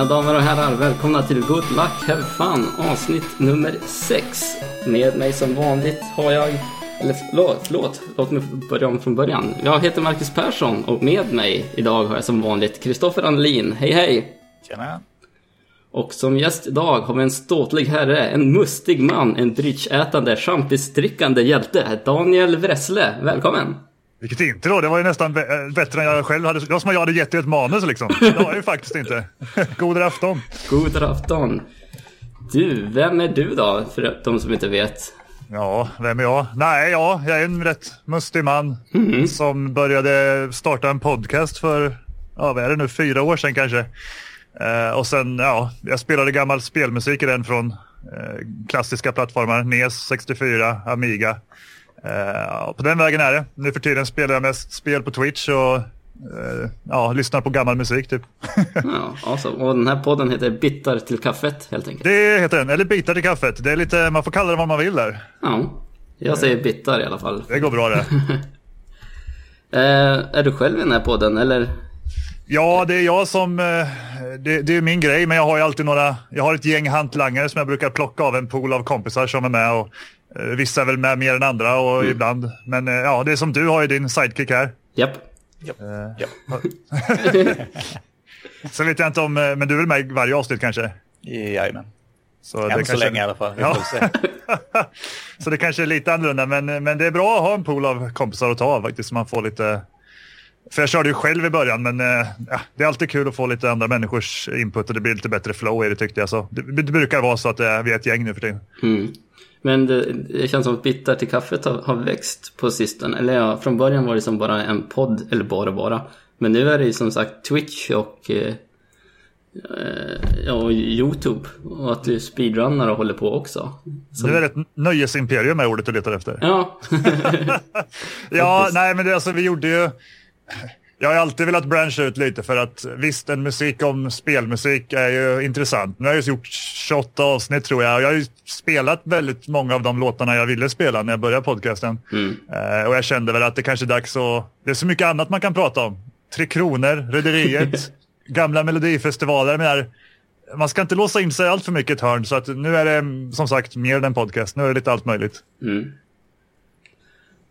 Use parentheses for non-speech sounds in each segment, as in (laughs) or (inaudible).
Mina damer och herrar, välkomna till Good Luck Have Fun avsnitt nummer 6. Med mig som vanligt har jag, eller förlåt, förlåt, låt mig börja om från början. Jag heter Marcus Persson och med mig idag har jag som vanligt Kristoffer Anlin. Hej hej! Tjena! Och som gäst idag har vi en ståtlig herre, en mustig man, en drycksätande, champisdrickande hjälte, Daniel Wressle. Välkommen! Vilket intro, det var ju nästan bättre än jag själv hade. Det var som att jag hade gett dig ett manus liksom. Det var ju faktiskt inte. (laughs) God afton. God afton. Du, vem är du då, för de som inte vet? Ja, vem är jag? Nej, ja, jag är en rätt mustig man mm. som började starta en podcast för, ja vad är det nu, fyra år sedan kanske. Eh, och sen, ja, jag spelade gammal spelmusik i den från eh, klassiska plattformar, NES 64, Amiga. Uh, på den vägen är det. Nu för tiden spelar jag mest spel på Twitch och uh, ja, lyssnar på gammal musik typ. (laughs) ja, awesome. Och den här podden heter Bittar till kaffet helt enkelt. Det heter den, eller Bitar till kaffet. Det är lite, man får kalla det vad man vill där. Ja, jag säger bittar i alla fall. Det går bra det. uh, (laughs) är du själv i den här podden eller? Ja, det är jag som, det, det, är min grej, men jag har ju alltid några, jag har ett gäng hantlangare som jag brukar plocka av en pool av kompisar som är med och vissa är väl med mer än andra och mm. ibland. Men eh, ja, det är som du har ju din sidekick här. Japp. Japp. Uh, (laughs) Sen vet jag inte om, men du är väl med i varje avsnitt kanske? Jajamän. Så Än det så kanske... länge i alla fall. Ja. (laughs) så det kanske är lite annorlunda, men, men det är bra att ha en pool av kompisar att ta av faktiskt. Så man får lite... För jag körde ju själv i början, men ja, det är alltid kul att få lite andra människors input och det blir lite bättre flow i det tyckte jag. Så det, det brukar vara så att det, vi är ett gäng nu för tiden. Mm. Men det, det, känns som att Bittar till kaffet har, har växt på sistone. Eller ja, från början var det som bara en podd, eller bara bara. Men nu är det ju som sagt Twitch och, eh, ja, och YouTube. Och att du speedrunnar och håller på också. Som... Det är ett nöjesimperium är ordet du letar efter. Ja. (laughs) (laughs) ja, nej men det, alltså vi gjorde ju jag har alltid velat branscha ut lite för att visst, en musik om spelmusik är ju intressant. Nu har jag gjort 28 avsnitt tror jag. Jag har ju spelat väldigt många av de låtarna jag ville spela när jag började podcasten. Mm. Uh, och jag kände väl att det kanske är dags att... Det är så mycket annat man kan prata om. Tre Kronor, Rederiet, (laughs) gamla melodifestivaler. Men man ska inte låsa in sig allt för mycket i ett hörn. Så att nu är det som sagt mer än en podcast. Nu är det lite allt möjligt. Mm.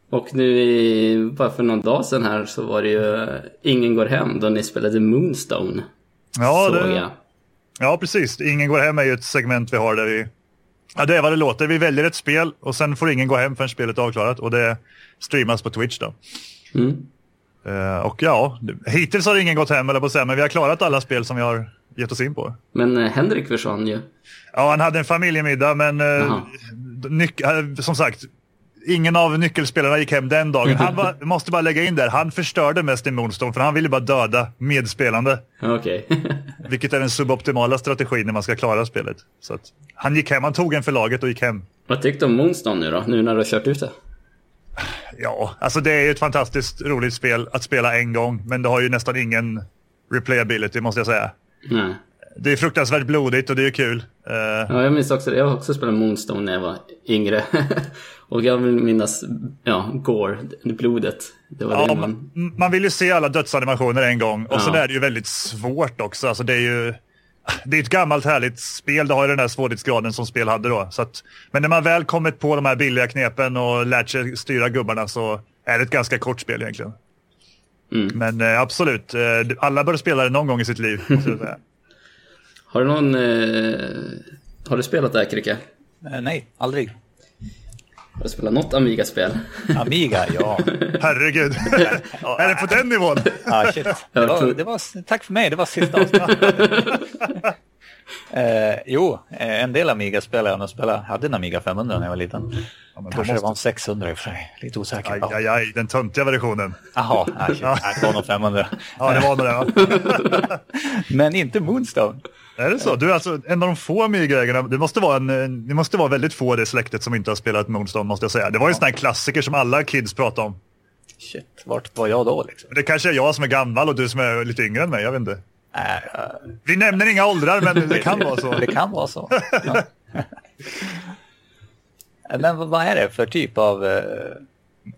Och nu bara för någon dag sedan här så var det ju Ingen går hem då ni spelade Moonstone. Ja, det... Ja precis. Ingen går hem är ju ett segment vi har där vi... Ja, det är vad det låter. Vi väljer ett spel och sen får ingen gå hem förrän spelet är avklarat och det streamas på Twitch då. Mm. Uh, och ja, hittills har ingen gått hem eller på att säga, men vi har klarat alla spel som vi har gett oss in på. Men uh, Henrik försvann ju. Ja, han hade en familjemiddag, men uh, som sagt, ingen av nyckelspelarna gick hem den dagen. Han var, måste bara lägga in där, han förstörde mest i Moonstone för han ville bara döda medspelande. Okay. (laughs) vilket är den suboptimala strategin när man ska klara spelet. Så att, han gick hem, han tog en för laget och gick hem. Vad tyckte du om Moonstone nu då, nu när du har kört ut det? Ja, alltså det är ett fantastiskt roligt spel att spela en gång, men det har ju nästan ingen replayability måste jag säga. Nej. Det är fruktansvärt blodigt och det är kul. Uh... Ja, jag minns också det. Jag har också spelat Moonstone när jag var yngre. (laughs) och jag vill minnas, ja, Gore, blodet. Det var ja, det man... man vill ju se alla dödsanimationer en gång. Och ja. så är det ju väldigt svårt också. Alltså det är ju... Det är ett gammalt härligt spel, det har ju den där svårighetsgraden som spel hade då. Så att, men när man väl kommit på de här billiga knepen och lärt sig styra gubbarna så är det ett ganska kort spel egentligen. Mm. Men eh, absolut, eh, alla bör spela det någon gång i sitt liv. Har du någon... Eh, har du spelat det här, Kricke? Eh, nej, aldrig. Har du spelat något Amiga-spel? Amiga, ja. (laughs) Herregud. är det på den nivån? ah, shit. Det var, det var, tack för mig, det var sista avsnittet. (laughs) eh, jo, eh, en del Amiga-spel jag spelade. Hade en Amiga 500 när jag var liten. Ja, Kanske måste... det var en 600 i och för sig. Lite osäker. Aj, aj, aj, den töntiga versionen. Jaha, ah, (laughs) det var nog 500. ja, det var nog det. (laughs) Men inte Moonstone. Är det så? Du är alltså en av de få Amiga-ägarna. Det måste vara, en, det måste vara väldigt få i det släktet som inte har spelat Moonstone måste jag säga. Det var ju en sån här klassiker som alla kids pratade om. Shit, vart var jag då liksom? Det kanske är jag som är gammal och du som är lite yngre än mig, jag vet inte. Äh. Vi nämner inga åldrar men det kan vara så. det kan vara så. Ja. men vad är det för typ av... Uh...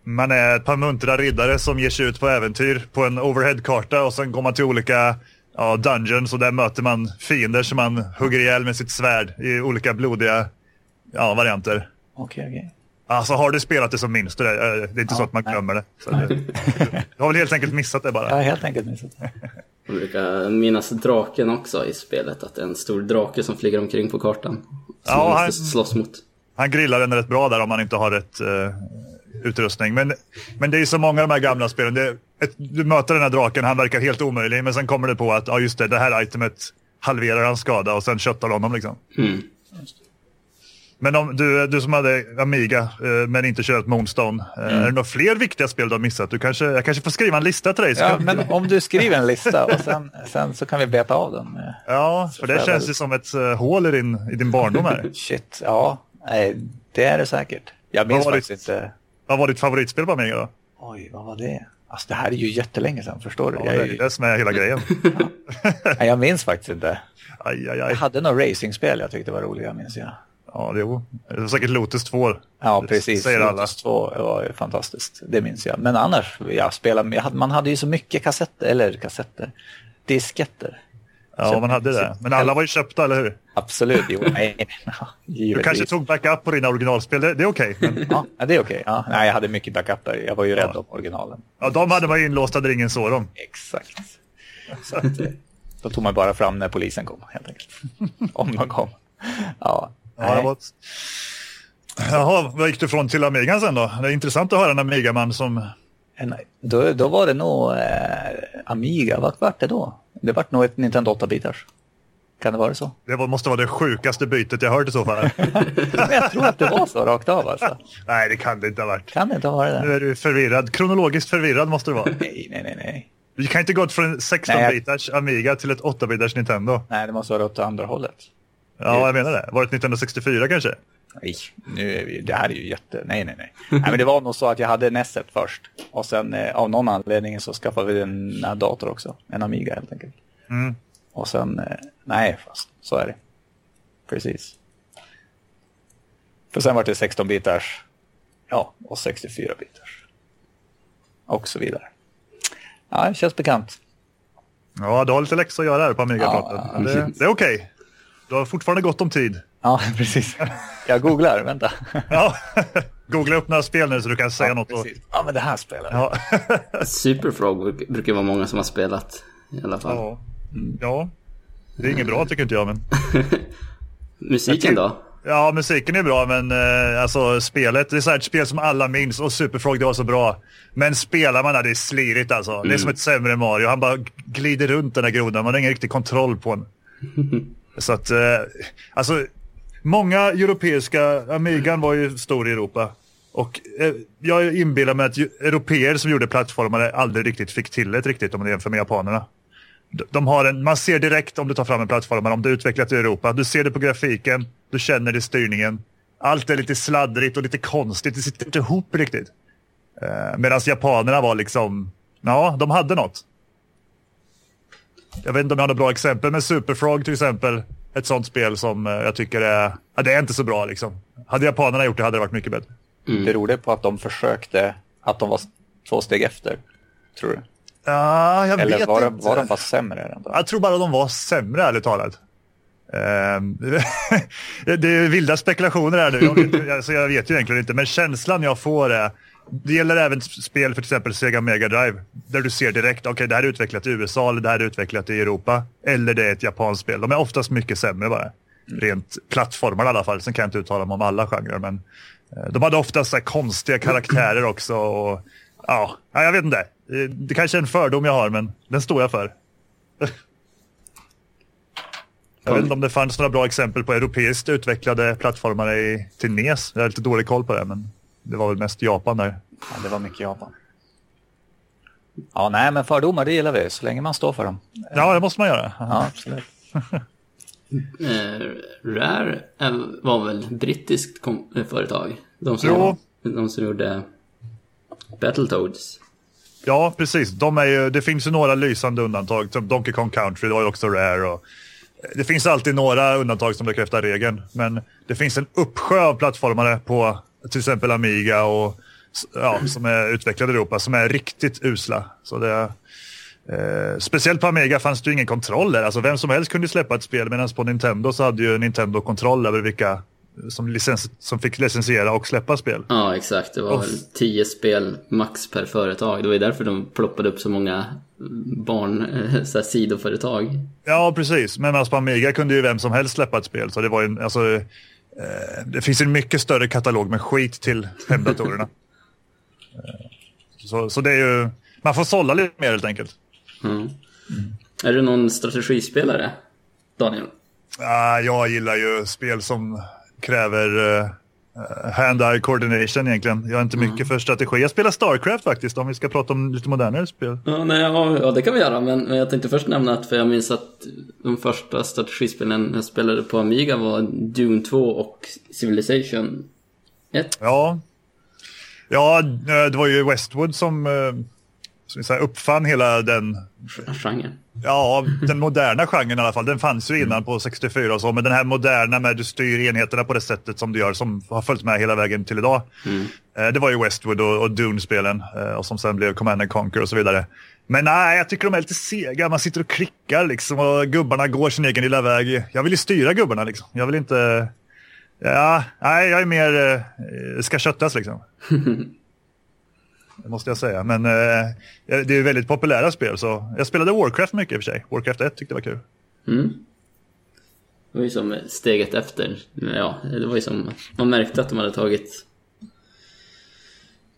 Man är ett par muntra riddare som ger sig ut på äventyr på en overhead-karta och sen går man till olika ja, dungeons och där möter man fiender som man hugger ihjäl med sitt svärd i olika blodiga ja, varianter. Okej, okay, okej. Okay. Alltså har du spelat det så minns du det. Det är inte ja, så att man glömmer det. Så det. Du har väl helt enkelt missat det bara. Jag har helt enkelt missat det. Jag brukar minnas draken också i spelet. Att det är en stor drake som flyger omkring på kartan. Som ja, man måste han, slåss mot. Han grillar den rätt bra där om man inte har rätt uh, utrustning. Men, men det är så många av de här gamla spelen. Det, ett, du möter den här draken, han verkar helt omöjlig. Men sen kommer det på att ja, just det, det här itemet halverar hans skada och sen köttar honom liksom. Mm. Men om du, du som hade Amiga eh, men inte kört Moonstone, eh, mm. är det några fler viktiga spel du har missat? Du kanske, jag kanske får skriva en lista till dig. Ja, men om du skriver en lista och sen, sen så kan vi beta av den. Ja, för det känns ju som ett hål i din, i din barndom här. (laughs) Shit, ja, nej, det är det säkert. Jag minns faktiskt ditt, inte. Vad var ditt favoritspel på Amiga då? Oj, vad var det? Alltså det här är ju jättelänge sedan, förstår du? Ja, det är det som är hela grejen. (laughs) ja. jag minns faktiskt inte. Aj, aj, aj. Jag hade några racingspel jag tyckte var roliga, minns jag. Ja, jo. Det var säkert Lotus 2. Ja, precis. Säger alla. Lotus 2 var ju fantastiskt. Det minns jag. Men annars, jag spelade, man hade ju så mycket kassetter, eller kassetter, disketter. Ja, man hade det. Men alla var ju köpta, eller hur? Absolut. Jo, nej, (laughs) du kanske tog backup på dina originalspel. Det, är okej. Okay, men... ja, det är okej. Okay. Ja, nej, jag hade mycket backuper. Jag var ju rädd ja. om originalen. Ja, de hade man ju inlåsta där ingen såg dem. Exakt. Så att, då tog man bara fram när polisen kom, helt enkelt. (laughs) om de kom. Ja, Ja, det var. Jaha, vad gick du från till Amigan sen då? Det är intressant att höra en Amigaman som... Då, då var det nog eh, Amiga, vad var det då? Det var nog ett Nintendo 8-bitars. Kan det vara så? Det var, måste vara det sjukaste bytet jag hört i så fall. (laughs) jag tror att det var så rakt av alltså. (laughs) nej, det kan det inte ha varit. Kan det inte ha varit det? Nu är du förvirrad. Kronologiskt förvirrad måste du vara. (laughs) nej, nej, nej, nej. Du kan inte gått från en 16-bitars Amiga till ett 8-bitars Nintendo. Nej, det måste vara åt andra hållet. Ja, jag menar det. Var det 1964 kanske? Nej, nu är vi, det här är ju jätte... Nej, nej, nej. nej men det var nog så att jag hade Nesset först. Och sen eh, av någon anledning så skaffade vi en, en dator också. En Amiga helt enkelt. Mm. Och sen... Eh, nej, fast så är det. Precis. För sen var det 16-bitars. Ja, och 64-bitars. Och så vidare. Ja, det känns bekant. Ja, du har lite läxor att göra här på Amiga-praten. Ja, det, det är okej. Okay. Du har fortfarande gott om tid. Ja, (laughs) precis. Jag googlar, vänta. (laughs) Ja, googla upp några spel nu så du kan säga ja, något. Och... Ja, men det här spelet. Ja. (laughs) Superfrog brukar vara många som har spelat i alla fall. Ja, mm. ja. det är inget bra tycker inte jag. Men... Musiken då? Ja, musiken är bra, men eh, alltså spelet, det är så ett spel som alla minns och Superfrog det var så bra. Men spelar man det, det är slirigt alltså. Mm. Det är som mm. ett sämre Mario. Han bara glider runt den där grodan, man har ingen riktig kontroll på den. Så att, eh, alltså, många europeiska, Amigan var ju stor i Europa. Och eh, jag inbillar mig att europeer som gjorde plattformar aldrig riktigt fick till det riktigt om man jämför med japanerna. De har en, man ser direkt om du tar fram en plattform, om det är utvecklat i Europa. Du ser det på grafiken, du känner det i styrningen. Allt är lite sladdrigt och lite konstigt, det sitter inte ihop riktigt. Eh, Medan japanerna var liksom, ja, de hade något. Jag vet inte om jag har några bra exempel, men Superfrog till exempel. Ett sånt spel som eh, jag tycker är, ja, det är inte så bra liksom. Hade japanerna gjort det hade det varit mycket bättre. Mm. Beror det på att de försökte, att de var två steg efter, tror du? Ja, jag Eller vet var, inte. var de bara sämre? Ändå? Jag tror bara de var sämre, ärligt talat. Um, (laughs) det är vilda spekulationer här nu, jag (laughs) vet, alltså jag vet ju egentligen inte, men känslan jag får är det gäller även spel för till exempel Sega Mega Drive. Där du ser direkt, okej okay, det här är utvecklat i USA eller det här är utvecklat i Europa. Eller det är ett japanskt spel. De är oftast mycket sämre bara. Rent plattformar i alla fall. Sen kan jag inte uttala mig om alla genrer. Men eh, de hade oftast så konstiga karaktärer också. Och, ja, jag vet inte. Eh, det kanske är en fördom jag har, men den står jag för. (laughs) Jag vet inte om det fanns några bra exempel på europeiskt utvecklade plattformar i, till NES. Jag har lite dålig koll på det. Men... Det var väl mest Japan där. Ja, det var mycket Japan. Ja, nej, men fördomar det gillar vi, så länge man står för dem. Ja, det måste man göra. Ja, absolut. (laughs) eh, Rare var väl brittiskt eh, företag? De som, de som gjorde Battletoads. Ja, precis. De är ju, det finns ju några lysande undantag. Som Donkey Kong Country, det var ju också Rare. Och det finns alltid några undantag som bekräftar regeln. Men det finns en uppsjö av plattformare på till exempel Amiga och ja, som är utvecklade i Europa som är riktigt usla. Så det, Eh, speciellt på Amiga fanns det ju ingen kontroll där. Alltså vem som helst kunde släppa ett spel medan på Nintendo så hade ju Nintendo kontroll över vilka som, licens, som fick licensiera och släppa spel. Ja, exakt. Det var väl tio spel max per företag. Det var ju därför de ploppade upp så många barn, eh, så här, sidoföretag. Ja, precis. Men alltså på Amiga kunde ju vem som helst släppa ett spel. Så det var ju, alltså, det finns en mycket större katalog med skit till hemdatorerna. Eh, så, så det är ju, man får sålla lite mer helt enkelt. Mm. Mm. Är du någon strategispelare, Daniel? Uh, jag gillar ju spel som kräver uh, hand-eye coordination egentligen. Jag är inte mycket mm. för strategi. Jag spelar Starcraft faktiskt om vi ska prata om lite modernare spel. Ja, nej, ja, ja det kan vi göra. Men, men jag tänkte först nämna att för jag minns att de första strategispelen jag spelade på Amiga var Dune 2 och Civilization 1. Ja, ja det var ju Westwood som som så uppfann hela den... Genren? Ja, den moderna genren i alla fall. Den fanns ju innan mm. på 64 och så, men den här moderna med du styr enheterna på det sättet som du gör, som har följt med hela vägen till idag. Mm. Eh, det var ju Westwood och, och Dune-spelen eh, och som sen blev Command Conquer och så vidare. Men nej, jag tycker de är lite sega. Man sitter och klickar liksom och gubbarna går sin egen lilla väg. Jag vill ju styra gubbarna liksom. Jag vill inte... Ja, nej, jag är mer... Eh, ska köttas liksom. (laughs) måste jag säga. Men eh, det är väldigt populära spel. Så jag spelade Warcraft mycket i och för sig. Warcraft 1 tyckte jag var kul. Mm. Det var ju som steget efter. Ja, det var ju som man märkte att de hade tagit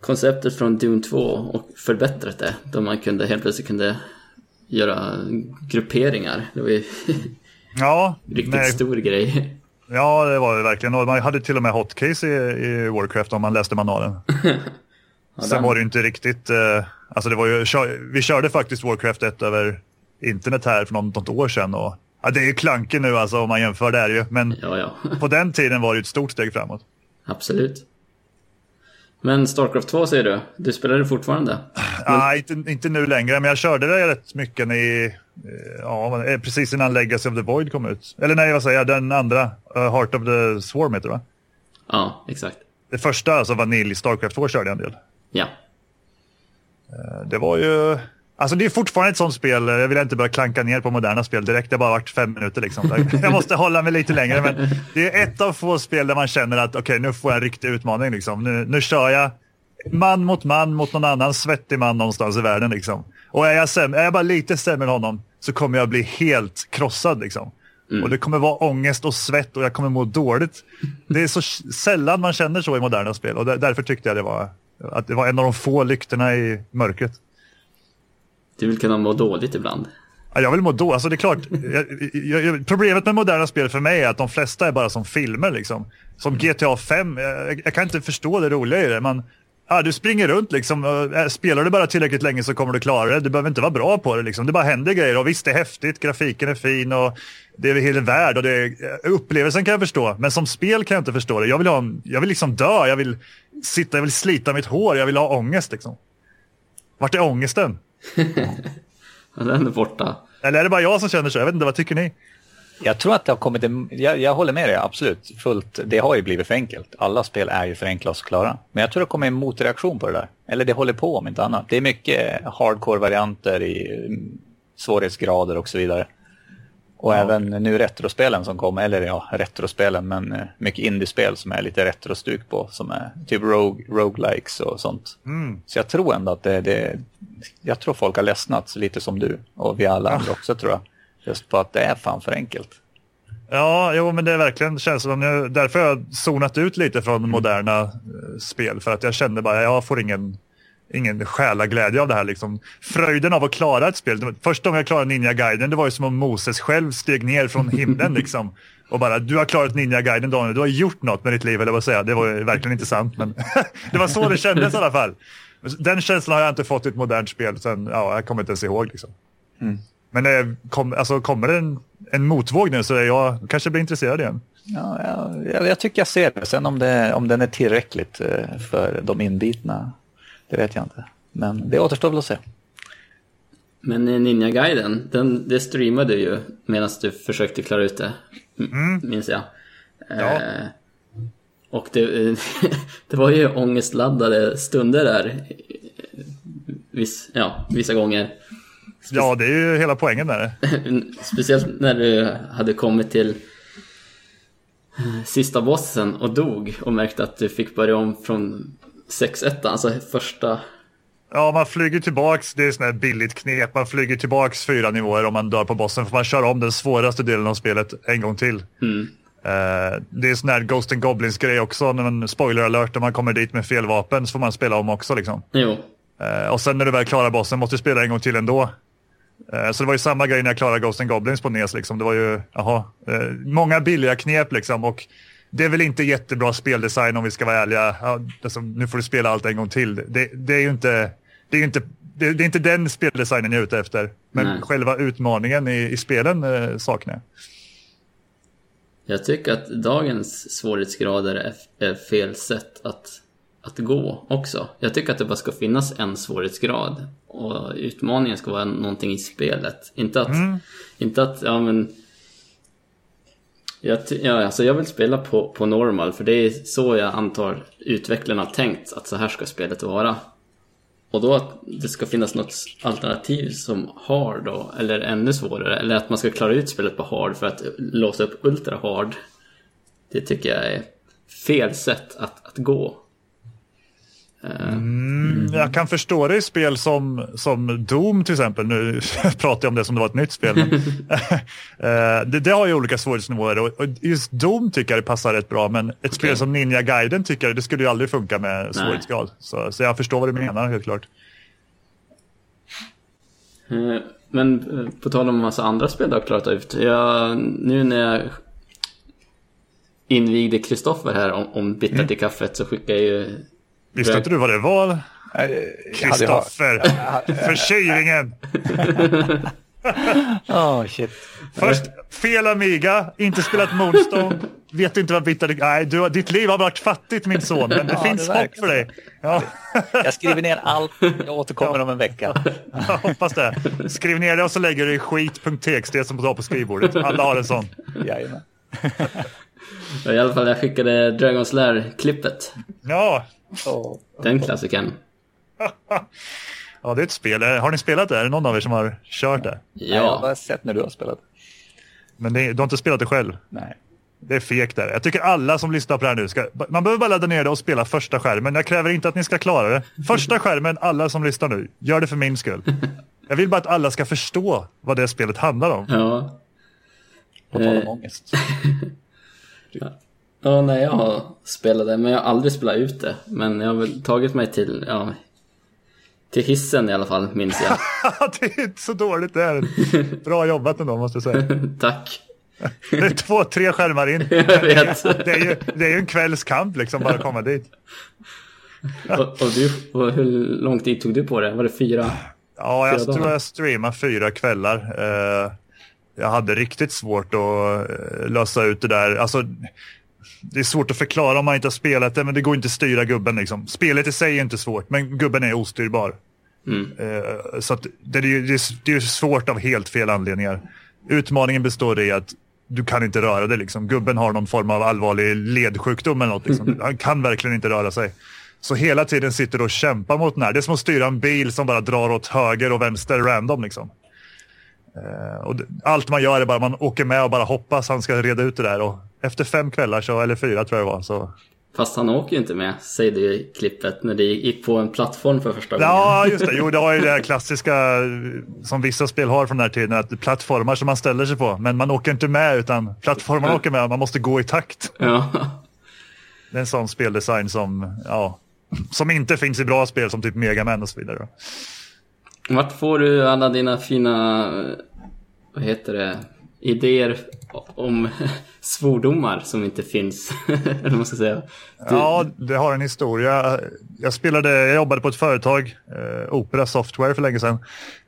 konceptet från Dune 2 och förbättrat det. Då man kunde helt plötsligt kunde göra grupperingar. Det var ju (laughs) ja, (laughs) riktigt nej. stor grej. Ja, det var det verkligen. Och man hade till och med hotcase i, i Warcraft om man läste manualen. (laughs) Ja, Sen var det ju inte riktigt, eh, alltså det var ju, vi körde faktiskt Warcraft 1 över internet här för något, något år sedan och ja, det är ju klanken nu alltså om man jämför det är ju, men ja, ja. (laughs) på den tiden var det ju ett stort steg framåt. Absolut. Men Starcraft 2 säger du, du spelar det fortfarande? Men... (sighs) Nej, inte, inte nu längre, men jag körde det rätt mycket i, eh, ja, eh, precis innan Legacy of the Void kom ut. Eller nej, vad säger jag, den andra, uh, Heart of the Swarm heter det va? Ja, exakt. Det första, alltså Vanilj Starcraft 2 körde jag en del. Ja. Eh, det var ju... Alltså det är fortfarande ett sånt spel, eh, jag vill inte börja klanka ner på moderna spel direkt, det har bara varit fem minuter liksom. Jag måste hålla mig lite längre, men det är ett av få spel där man känner att okej, okay, nu får jag en riktig utmaning liksom. Nu, nu kör jag man mot man mot någon annan svettig man någonstans i världen liksom. Och är jag, sämre, är jag bara lite sämre än honom så kommer jag bli helt krossad liksom. Mm. Och det kommer vara ångest och svett och jag kommer må dåligt. Det är så sällan man känner så i moderna spel och därför tyckte jag det var att det var en av de få lyktorna i mörkret. Du vill kunna må dåligt ibland? Ja, jag vill må dåligt. Alltså det är klart, jag, jag, problemet med moderna spel för mig är att de flesta är bara som filmer. Liksom. Som GTA 5, jag, jag kan inte förstå det roliga i det. Man, ja, du springer runt, liksom, äh, spelar du bara tillräckligt länge så kommer du klara det. Du behöver inte vara bra på det. Liksom. Det bara händer grejer. Och visst, det är häftigt, grafiken är fin och det är hela värld. Och det är, upplevelsen kan jag förstå, men som spel kan jag inte förstå det. Jag vill, ha, jag vill liksom dö, jag vill sitta, jag vill slita mitt hår, jag vill ha ångest. Liksom. Vart är ångesten? (laughs) Den är borta. Eller är det bara jag som känner så? Jag vet inte, vad tycker ni? Jag tror att det har kommit en, jag, jag, håller med dig absolut, fullt. Det har ju blivit för enkelt. Alla spel är ju för enkla och klara. Men jag tror det kommer en motreaktion på det där. Eller det håller på om inte annat. Det är mycket hardcore-varianter i mm, svårighetsgrader och så vidare. Och ja. även nu retrospelen som kommer, eller ja, retrospelen, men eh, mycket indiespel som är lite retrostuk på, som är typ rogue, roguelikes och sånt. Mm. Så jag tror ändå att det, det, jag tror folk har ledsnat lite som du, och vi alla andra också tror jag. Just på att det är fan för enkelt. Ja, jo, men det är verkligen känns som jag, därför har jag zonat ut lite från moderna eh, spel för att jag kände bara jag får ingen ingen själaglädje av det här. Liksom. Fröjden av att klara ett spel. Första gången jag klarade Ninja-guiden det var ju som om Moses själv steg ner från himlen. (laughs) liksom. Och bara, du har klarat Ninja-guiden Daniel, du har gjort något med ditt liv, eller vad säga. Det var verkligen inte sant, men (laughs) det var så det kändes i alla fall. Den känslan har jag inte fått i ett modernt spel sen, ja, jag kommer inte ens ihåg. Liksom. Mm. Men eh, kom, alltså, kommer det en, en motvåg nu så är jag kanske blir intresserad igen. Ja, jag, jag tycker jag ser det. Sen om, det, om den är tillräckligt eh, för de inbitna, det vet jag inte. Men det återstår väl att se. Men Ninja-guiden, den, det streamade du ju medan du försökte klara ut det, mm. minns jag. Ja. Eh, och det, (laughs) det var ju ångestladdade stunder där, viss, ja, vissa gånger. Ja, det är ju hela poängen där. (laughs) Speciellt när du hade kommit till eh, sista bossen och dog och märkte att du fick börja om från 6-1, alltså första... Ja, man flyger tillbaks, det är sånt här billigt knep, man flyger tillbaks fyra nivåer om man dör på bossen, för man kör om den svåraste delen av spelet en gång till. Mm. Uh, det är sån här Ghost and Goblins grej också, när man spoiler alert, när man kommer dit med fel vapen så får man spela om också liksom. Jo. Uh, och sen när du väl klarar bossen måste du spela en gång till ändå. Uh, så det var ju samma grej när jag klarade Ghost and Goblins på NES liksom. Det var ju, jaha, många billiga knep liksom och det är väl inte jättebra speldesign om vi ska vara ärliga. Ja, alltså, nu får du spela allt en gång till. Det, det är ju inte, det är inte, det, det, är inte den speldesignen jag är ute efter. Men Nej. själva utmaningen i, i spelen eh, saknar jag. Jag tycker att dagens svårighetsgrader är, är fel sätt att, att gå också. Jag tycker att det bara ska finnas en svårighetsgrad. Och utmaningen ska vara någonting i spelet. Inte att, mm. inte att ja men jag, ja, alltså jag vill spela på, på normal för det är så jag antar utvecklarna tänkt att så här ska spelet vara. Och då att det ska finnas något alternativ som hard då, eller ännu svårare, eller att man ska klara ut spelet på hard för att låsa upp ultra hard. Det tycker jag är fel sätt att, att gå. Mm, jag kan förstå det i spel som, som Doom till exempel. Nu (laughs) pratar jag om det som det var ett nytt spel. Men, (laughs) eh, det, det, har ju olika svårighetsnivåer och, och just Doom tycker jag det passar rätt bra. Men ett okay. spel som Ninja Gaiden tycker jag det skulle ju aldrig funka med svårighetsgrad. Så, så jag förstår vad du menar helt klart. Eh, men eh, på tal om en massa andra spel du har klarat ut. Jag, nu när jag invigde Kristoffer här om, om bitter mm. till kaffet så skickade jag ju Visste inte du vad det var? Kristoffer. Förkylningen. oh, (laughs) shit. Först fel Amiga, inte spelat Moonstone, vet inte vad bitter... Nej, du, ditt liv har varit fattigt min son, men det ja, finns det hopp för dig. Ja. Jag skriver ner allt, jag återkommer ja. om en vecka. Jag hoppas det. Skriv ner det och så lägger du i skit.txt som du har på skrivbordet. Alla har en sån. Jajamän. I alla fall, jag skickade Dragon's Lair-klippet. Ja, Oh. Den klassikern. ja, det är ett spel. Har ni spelat det? Är det någon av er som har kört det? Ja. jag har bara sett när du har spelat. Men det, du har inte spelat det själv? Nej. Det är fegt där. Jag tycker alla som lyssnar på det här nu ska... Man behöver bara ladda ner det och spela första skärmen. Jag kräver inte att ni ska klara det. Första skärmen, alla som lyssnar nu. Gör det för min skull. (laughs) Jag vill bara att alla ska förstå vad det spelet handlar om. Ja. På tal om eh. ångest. (laughs) ja. Ja, nej, jag har spelat det, men jag har aldrig spelat ut det. Men jag har väl tagit mig till, ja, till hissen i alla fall, minns jag. (laughs) det är inte så dåligt det är. Bra jobbat ändå, måste jag säga. (laughs) Tack. Det är två, tre skärmar in. (laughs) Jag vet. Det är ju, det är ju en kvällskamp liksom, bara att komma dit. och, och, du, och hur lång tid tog du på det? Var det fyra? Ja, jag fyra tror jag streamade fyra kvällar. Uh, jag hade riktigt svårt att uh, lösa ut det där. Alltså, det är svårt att förklara om man inte har spelat det, men det går inte att styra gubben. Liksom. Spelet i sig är inte svårt, men gubben är ostyrbar. Mm. Uh, så det, är, det, är, det är svårt av helt fel anledningar. Utmaningen består i att du kan inte röra dig. Liksom. Gubben har någon form av allvarlig ledsjukdom eller något. Liksom. Han kan verkligen inte röra sig. Så hela tiden sitter du och kämpar mot den här. Det är som att styra en bil som bara drar åt höger och vänster random. Liksom. Uh, och allt man gör är bara man åker med och bara hoppas han ska reda ut det där. Och efter fem kvällar, så, eller fyra tror jag det var, så... Fast han åker ju inte med, säger du i klippet, när det gick på en plattform för första gången. Ja, just det. Jo, det har ju det här (laughs) klassiska som vissa spel har från den här tiden, att plattformar som man ställer sig på. Men man åker inte med, utan plattformarna åker med, man måste gå i takt. Ja. Det är en sån speldesign som, ja, som inte finns i bra spel som typ Mega Man och så vidare. Vart får du alla dina fina, vad heter det, idéer om svordomar som inte finns. (laughs) eller man ska säga. Du... Ja, det har en historia. Jag, spelade, jag jobbade på ett företag, eh, Opera Software för länge sedan.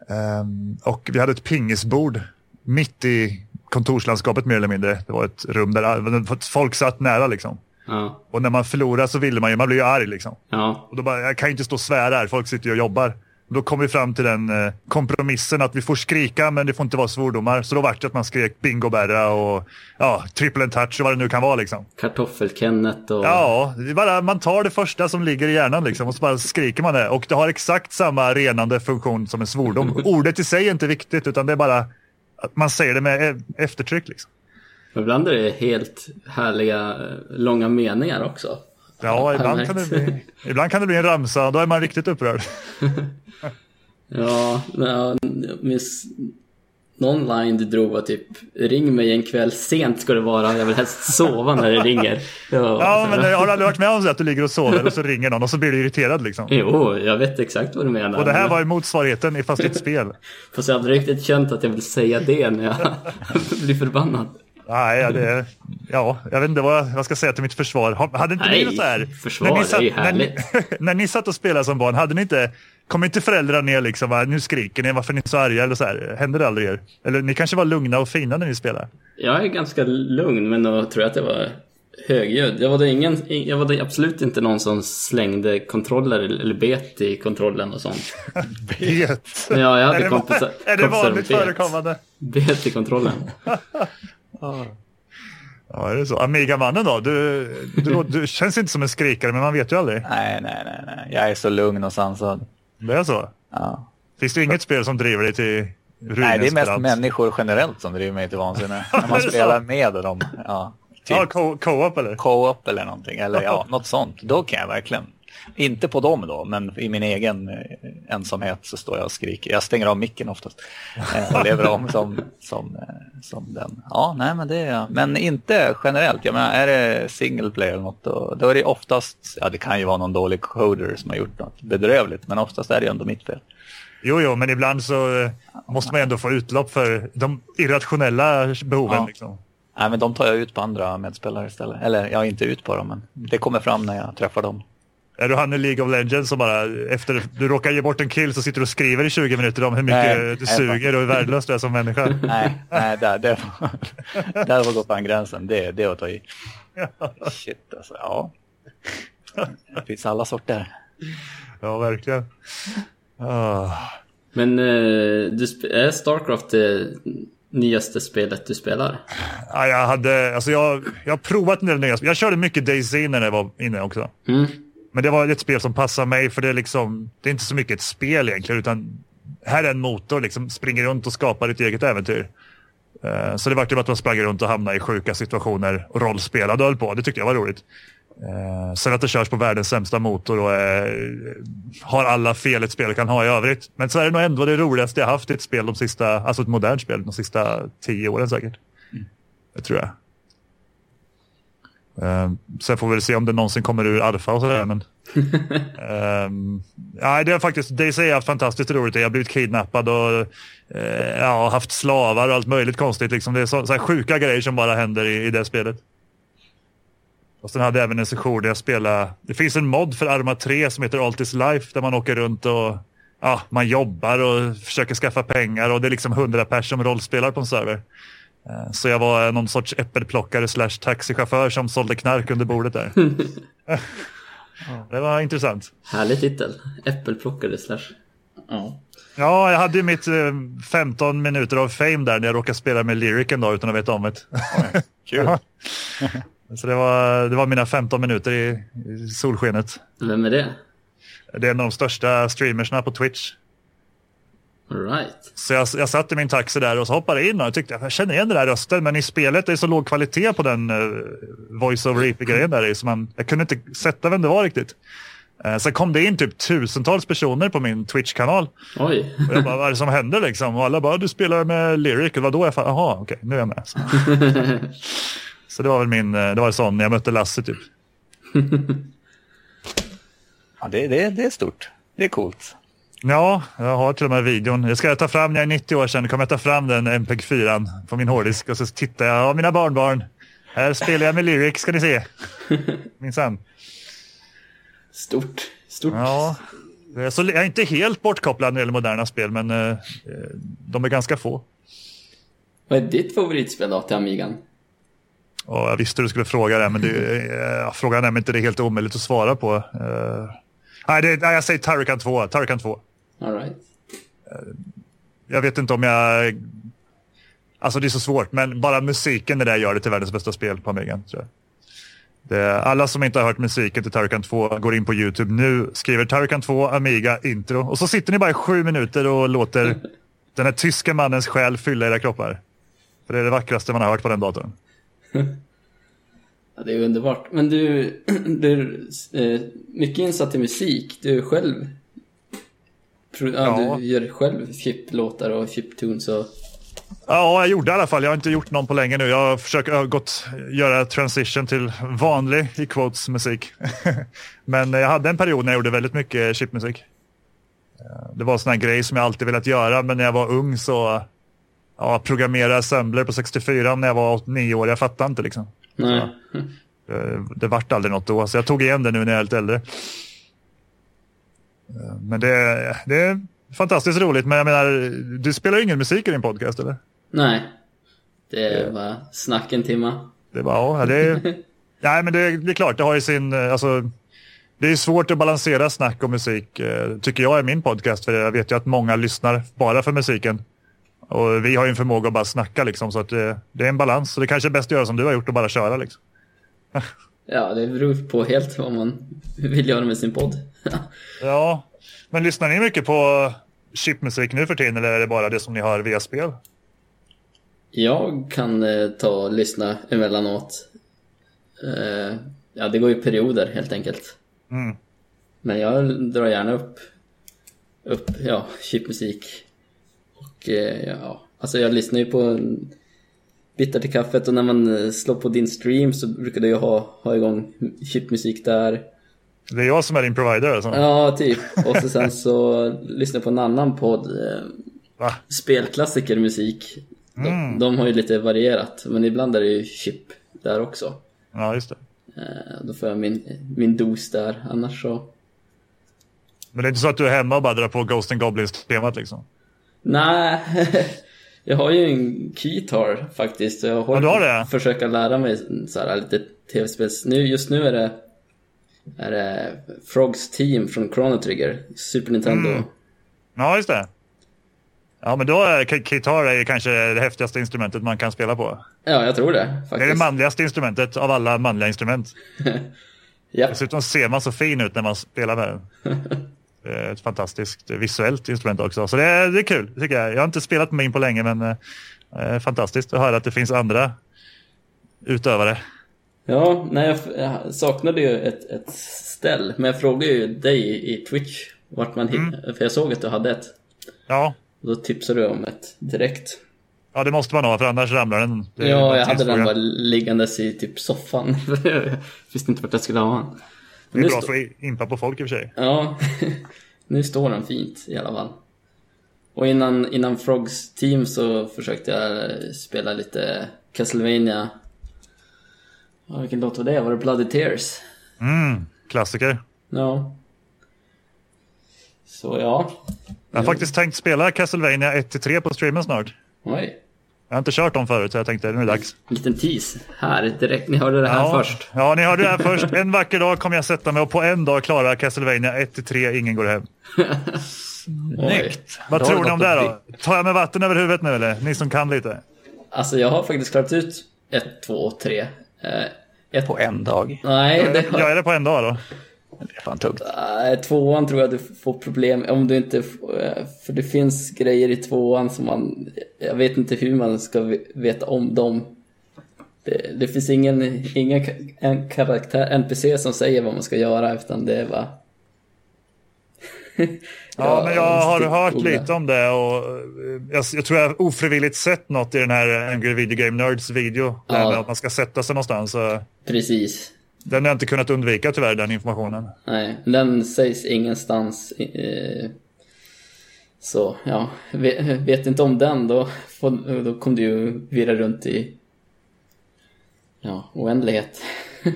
Eh, och vi hade ett pingisbord mitt i kontorslandskapet mer eller mindre. Det var ett rum där folk satt nära liksom. Ja. Och när man förlorar så vill man ju, man blir ju arg liksom. Ja. Och då bara, jag kan ju inte stå och svära här, folk sitter ju och jobbar. Då kom vi fram till den eh, kompromissen att vi får skrika men det får inte vara svordomar. Så då vart det att man skrek bingo berra och ja, triple and touch och vad det nu kan vara liksom. Kartoffel-Kennet och... Ja, bara, man tar det första som ligger i hjärnan liksom och så bara skriker man det. Och det har exakt samma renande funktion som en svordom. (laughs) Ordet i sig är inte viktigt utan det är bara att man säger det med e- eftertryck liksom. Ibland är det helt härliga eh, långa meningar också. Ja, ibland kan, det bli, ibland kan det bli en ramsa. Då är man riktigt upprörd. (laughs) ja, jag minns någon line du drog var typ Ring mig en kväll sent ska det vara, jag vill helst sova när det ringer. Ja, ja men jag har aldrig varit med om så att du ligger och sover och så ringer någon och så blir du irriterad liksom. Jo, jag vet exakt vad du menar. Och det här var ju motsvarigheten fast i ett spel. (laughs) Fast jag har aldrig riktigt känt att jag vill säga det när jag (laughs) blir förbannad. Nej, det, ja, jag vet inte vad jag ska säga till mitt försvar. Hade inte Nej, ni så här, försvar när ni satt, är ju härligt. När ni, (laughs) när ni satt och spelade som barn, hade ni inte, kom inte föräldrar ner liksom, va, nu skriker ni, varför är ni så arga eller så här, hände det aldrig er? Eller ni kanske var lugna och fina när ni spelade? Jag är ganska lugn, men då tror jag att jag var högljudd. Jag var, det ingen, jag var det absolut inte någon som slängde kontroller eller bet i kontrollen och sånt. (laughs) bet? Ja, jag hade kompisar. Är det vanligt förekommande? Bet i kontrollen. (laughs) Ja, är det så? Amiga-mannen då? Du, du, du känns inte som en skrikare, men man vet ju aldrig. Nej, nej, nej. nej. Jag är så lugn och sansad. Det är så? Ja. Finns det inget spel som driver dig till Nej, det är mest människor generellt som driver mig till vansinne. (laughs) När man spelar med dem. Ja, typ. ja co-op eller? Co-op eller någonting. Eller ja, något sånt. Då kan jag verkligen inte på dem då, men i min egen eh, ensamhet så står jag och skriker. Jag stänger av micken oftast eh, och lever om som, som, eh, som den. Ja, nej men det är jag. Men inte generellt. Jag menar, är det single player eller något då, då är det oftast, ja det kan ju vara någon dålig coder som har gjort något bedrövligt, men oftast är det ändå mitt fel. Jo, jo, men ibland så måste man ändå få utlopp för de irrationella behoven. Ja. Liksom. Nej, men de tar jag ut på andra medspelare istället. Eller jag är inte ut på dem, men det kommer fram när jag träffar dem. Är du han i League of Legends som bara efter du råkar ge bort en kill så sitter du och skriver i 20 minuter om hur mycket nej, du suger och hur värdelös du är som människa? Nej, nej där, där, där var gått an gränsen. Det, det är att ta i. Shit alltså, ja. Det finns alla sorter. Ja, verkligen. Oh. Men eh, du, är Starcraft det nyaste spelet du spelar? Ja, jag, hade, alltså jag, jag har provat en del nya spel. Jag körde mycket DayZ när jag var inne också. Mm. Men det var ett spel som passade mig för det är, liksom, det är inte så mycket ett spel egentligen utan här är en motor, liksom, springer runt och skapar ett eget äventyr. Uh, så det var typ att man sprang runt och hamnade i sjuka situationer och rollspelade och höll på. Det tyckte jag var roligt. Uh, sen att det körs på världens sämsta motor och uh, har alla fel ett spel kan ha i övrigt. Men så är det nog ändå det roligaste jag haft i ett spel de sista, alltså ett modernt spel, de sista tio åren säkert. Mm. Det tror jag. Uh, sen får vi se om det någonsin kommer ur alfa och sådär. Men, (laughs) um, ja, det är faktiskt, DayZ har haft fantastiskt roligt. Jag har blivit kidnappad och uh, ja, haft slavar och allt möjligt konstigt. Liksom. Det är så, så här sjuka grejer som bara händer i, i det spelet. Och sen hade jag även en session där jag spelade, det finns en mod för Arma 3 som heter Altis Life där man åker runt och ja, man jobbar och försöker skaffa pengar och det är liksom hundra pers som rollspelar på en server. Eh, så jag var någon sorts äppelplockare slash taxichaufför som sålde knark under bordet där. (laughs) det var intressant. Härlig titel. Äppelplockare slash... Ja. Ja, jag hade ju mitt 15 eh, minuter av fame där när jag råkade spela med Lyric en dag utan att veta om det. Kul. (laughs) Så det var, det var mina 15 minuter i, i solskenet. Vem är det? Det är en av de största streamersna på Twitch. Right. Så jag, jag satt i min taxi där och så hoppade in och tyckte jag känner igen den där rösten men i spelet är det så låg kvalitet på den uh, voice over IP-grejen där så man, jag kunde inte sätta vem det var riktigt. Uh, sen kom det in typ tusentals personer på min Twitch-kanal. Oj. Och jag bara, vad är det som händer liksom? Och alla bara, du spelar med Lyric. Och då jag fan, jaha, okej, okay, nu är jag med. Så. (laughs) så det var väl min, eh, det var sån, jag mötte Lasse typ. (laughs) ja, det, det, det är stort. Det är coolt. Ja, jag har till och med videon. Jag ska ta fram, när jag är 90 år sedan, kommer jag ta fram den MPEG 4 på min hårddisk och så tittar jag, ja mina barnbarn. Här spelar jag med Lyric ska ni se. (laughs) Minsann. Stort, stort. Ja, så jag är inte helt bortkopplad när det gäller moderna spel, men eh, de är ganska få. Vad är ditt favoritspel då till Amigan? Oh, jag visste du skulle fråga det, men det, eh, frågan är om inte det är helt omöjligt att svara på. Uh, nej, det, nej, jag säger Turrican 2. Turrican 2. All right. Jag vet inte om jag... Alltså det är så svårt, men bara musiken det där gör det till världens bästa spel på Amiga. Tror jag. Det, alla som inte har hört musiken till Turrican 2 går in på YouTube nu, skriver Turrican 2 Amiga intro och så sitter ni bara i sju minuter och låter (laughs) den här tyska mannens själ fylla era kroppar. För det är det vackraste man har hört på den datorn. Ja, det är underbart. Men du, (clears throat) du är eh, mycket insatt i musik. Du själv ja, ja. Du gör själv chip-låtar och chip-tunes och... Ja, jag gjorde i alla fall. Jag har inte gjort någon på länge nu. Jag, försöker, jag har gått göra transition till vanlig, i quotes, musik. (laughs) Men jag hade en period när jag gjorde väldigt mycket chipmusik. Det var en sån här grej som jag alltid velat göra, men när jag var ung så ja, programmera assembler på 64 när jag var nio år. Jag fattade inte liksom. Nej. det, det vart aldrig något då, så jag tog igen det nu när jag är lite äldre. Men det, det är fantastiskt roligt. Men jag menar, du spelar ingen musik i din podcast eller? Nej, det är bara snack en timma. Det är bara, ja, det är, (laughs) nej men det, det är klart, det har ju sin, alltså, det är svårt att balansera snack och musik, eh, tycker jag, i min podcast. För jag vet ju att många lyssnar bara för musiken. Och vi har ju en förmåga att bara snacka liksom, så att det, det är en balans. Så det kanske är bäst att göra som du har gjort och bara köra liksom. (laughs) ja, det beror på helt vad man vill göra med sin podd. (laughs) ja, men lyssnar ni mycket på chipmusik nu för tiden eller är det bara det som ni har via spel? Jag kan eh, ta och lyssna emellanåt. Eh, ja, det går ju perioder helt enkelt. Mm. Men jag drar gärna upp, upp ja, chipmusik. Och eh, ja, alltså jag lyssnar ju på bitar till kaffet och när man eh, slår på din stream så brukar du ju ha, ha igång chipmusik där. Det är jag som är din provider alltså? Ja, typ. Och så sen så (laughs) lyssnar jag på en annan podd. Eh, Va? Spelklassikermusik. De, mm. de har ju lite varierat, men ibland är det ju chip där också. Ja, just det. Då får jag min, min dos där, annars så... Men det är inte så att du är hemma och bara drar på Ghost and Goblins-temat liksom? Nej, (laughs) jag har ju en keytar faktiskt. Jag har, ja, försöka lära mig så här, lite tv-spels... Nu, just nu är det, är det Frogs Team från Chrono Trigger, Super Nintendo. Mm. Ja, just det. Ja, men då är Keytar är kanske det häftigaste instrumentet man kan spela på. Ja, jag tror det. Faktiskt. Det är det manligaste instrumentet av alla manliga instrument. (laughs) ja. Dessutom ser man så fin ut när man spelar med den. (laughs) ett fantastiskt visuellt instrument också. Så det är, det är kul, tycker jag. Jag har inte spelat med min på länge, men eh, fantastiskt att höra att det finns andra utövare. Ja, nej, jag, saknade ju ett, ett ställ, men jag frågade ju dig i, i Twitch vart man mm. för jag såg att du hade ett. Ja. Och då tipsade du om ett direkt. Ja, det måste man ha, för annars ramlar den. ja, jag hade den bara liggandes i typ soffan. (laughs) jag visste inte vart jag skulle ha den. Det är bra för att impa på folk i och för sig. Ja, (laughs) nu står den fint i alla fall. Och innan, innan Frogs team så försökte jag spela lite Castlevania. Ja, vilken låt var det? Var det Bloody Tears? Mm, klassiker. Ja. Så ja. Jag har jo. faktiskt tänkt spela Castlevania 1-3 på streamen snart. Oj. Jag har inte kört dem förut så jag tänkte nu är det dags. En liten tease här direkt. Ni hörde det här ja, först. Ja, ni hörde det här först. En vacker dag kommer jag sätta mig och på en dag klara Castlevania 1-3, ingen går hem. (laughs) Snyggt. Vad tror ni om det då? Tar jag med vatten över huvudet nu eller? Ni som kan lite. Alltså jag har faktiskt klarat ut 1, 2, 3. Ett... På en dag? Nej. Det har... Jag är det på en dag då. Det är fan tungt. Äh, tvåan tror jag du får problem om du inte... För det finns grejer i tvåan som man... Jag vet inte hur man ska veta om dem. Det, det finns ingen, ingen en karaktär, NPC som säger vad man ska göra utan det är bara... (laughs) ja, men jag har hört lite om det och jag, jag, tror jag ofrivilligt sett något i den här Angry Video Game Nerds video. Ja. att man ska sätta sig någonstans. Så... Precis. Den har jag inte kunnat undvika tyvärr, den informationen. Nej, den sägs ingenstans. Eh, så ja, vet, inte om den då, då kommer du ju virra runt i ja, oändlighet.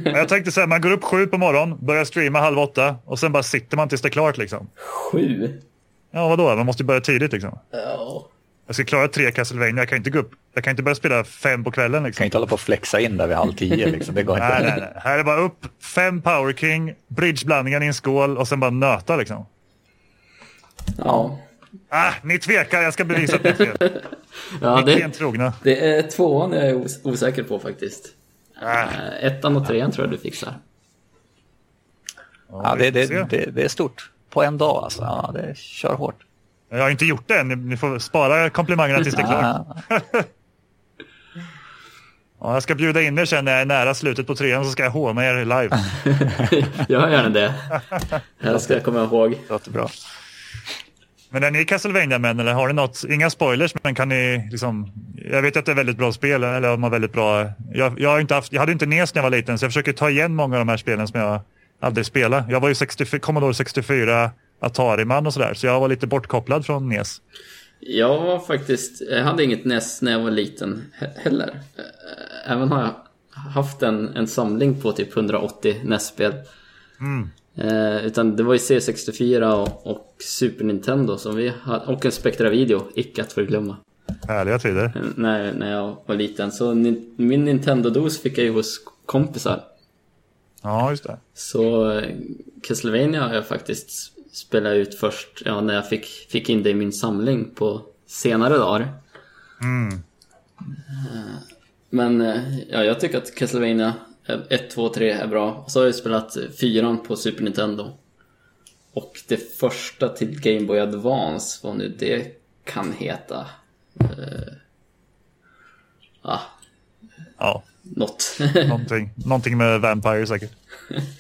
jag tänkte säga, man går upp sju på morgonen, börjar streama halv åtta och sen bara sitter man tills det är klart liksom. Sju? Ja, vadå? Man måste ju börja tidigt liksom. Ja. Jag ska klara tre Castlevania, jag kan inte gå upp. Jag kan inte börja spela fem på kvällen. Liksom. kan inte hålla på och flexa in där vid halv tio. (laughs) Liksom. Det går inte. nej, nej, nej. Här är bara upp, fem Power King, bridgeblandningen i en skål och sen bara nöta liksom. Ja. Ah, ni tvekar, jag ska bevisa att det är fel. ja, det, trogna. det är tvåan jag är os osäker på faktiskt. Ah. Ettan och trean tror jag du fixar. Ja, det, det, det, det, är stort. På en dag alltså. Ja, det kör hårt. Jag har inte gjort det än. Ni får spara komplimangerna tills det är klart. (laughs) Ja, jag ska bjuda in er sen när jag är nära slutet på trean så ska jag håna er live. (laughs) Gör gärna det. Det ska jag komma ihåg. Låter bra. Men är ni castlevania män eller har ni något, inga spoilers, men kan ni liksom, jag vet att det är väldigt bra spel, eller de har väldigt bra, jag, jag, har inte haft, jag hade inte NES när jag var liten, så jag försöker ta igen många av de här spelen som jag aldrig spelade. Jag var ju 64, Commodore 64, Atari-man och sådär, så jag var lite bortkopplad från NES. Jag var faktiskt, jag hade inget NES när jag var liten heller. Även har jag haft en, en samling på typ 180 NES-spel. Mm. Eh, utan det var ju C64 och, och, Super Nintendo som vi hade, och en Spectra Video, icke att förglömma. Härliga tider. Eh, när, när jag var liten. Så min, min Nintendo-dos fick jag ju hos kompisar. Ja, just det. Så eh, Castlevania har jag faktiskt spelat ut först, ja, när jag fick, fick in det i min samling på senare dagar. Mm. Eh, men ja, jag tycker att Castlevania 1, 2, 3 är bra. Och så har jag spelat 4 på Super Nintendo. Och det första till Game Boy Advance, vad nu det kan heta. Uh, ah. Ja. Något. (laughs) någonting, någonting med Vampire säkert. (laughs)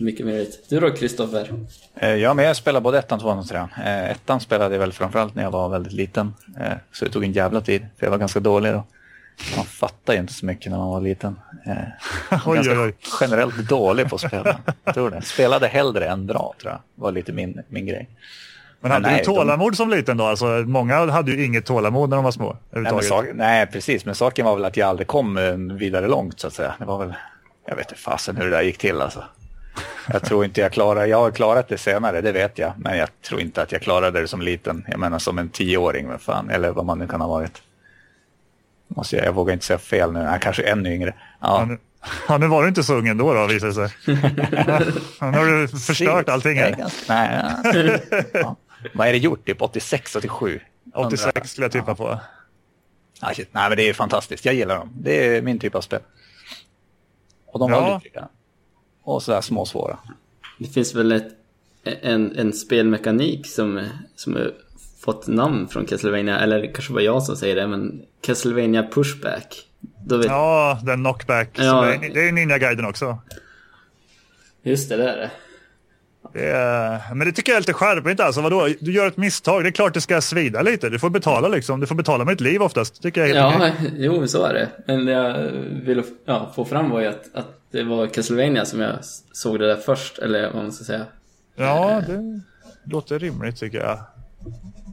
Mycket möjligt. Du då Kristoffer? Eh, jag med. Jag spelar både ettan, tvåan och trean. Eh, ettan spelade jag väl framförallt när jag var väldigt liten. Så det tog en jävla tid, för jag var ganska dålig då. Man fattar ju inte så mycket när man var liten. Eh, (laughs) oj, oj, oj. generellt dålig på att spela. tror det. Spelade hellre än bra, tror jag. var lite min, min grej. Men hade nej, du tålamod de... som liten då? Alltså, många hade ju inget tålamod när de var små. Nej, sak... nej, precis. Men saken var väl att jag aldrig kom eh, vidare långt så att säga. Det var väl, jag vet inte fasen hur det där gick till alltså. Jag tror inte jag klarar, jag har klarat det senare, det vet jag. Men jag tror inte att jag klarade det som liten. Jag menar som en tioåring, men fan, eller vad man nu kan ha varit. Måste jag, jag vågar inte säga fel nu, Nej, kanske ännu yngre. Ja. Ja, nu, ja, nu var du inte så ung ändå då visar det sig. (laughs) nu har du förstört allting här. Nej, ja. Vad är det gjort? Typ 86, 87? 86 skulle jag tippa på. Ah, shit. Nej, men det är fantastiskt. Jag gillar dem. Det är min typ av spel. Och de var ja. Och sådär småsvåra. Det finns väl ett, en, en spelmekanik som, som fått namn från Castlevania, eller kanske var jag som säger det, men Castlevania Pushback. Vet... Ja, den knockback. Ja. Är, det är Ninja-guiden också. Just det, det är det. det är, men det tycker jag är lite skärpligt alltså. Vadå? Du gör ett misstag, det är klart det ska svida lite. Du får betala liksom. Du får betala med ett liv oftast. Tycker jag är helt ja, okej. jo så är det. Men det jag ville ja, få fram var ju att, att det var Castlevania som jag såg det där först, eller vad man ska säga. Ja, det låter rimligt tycker jag.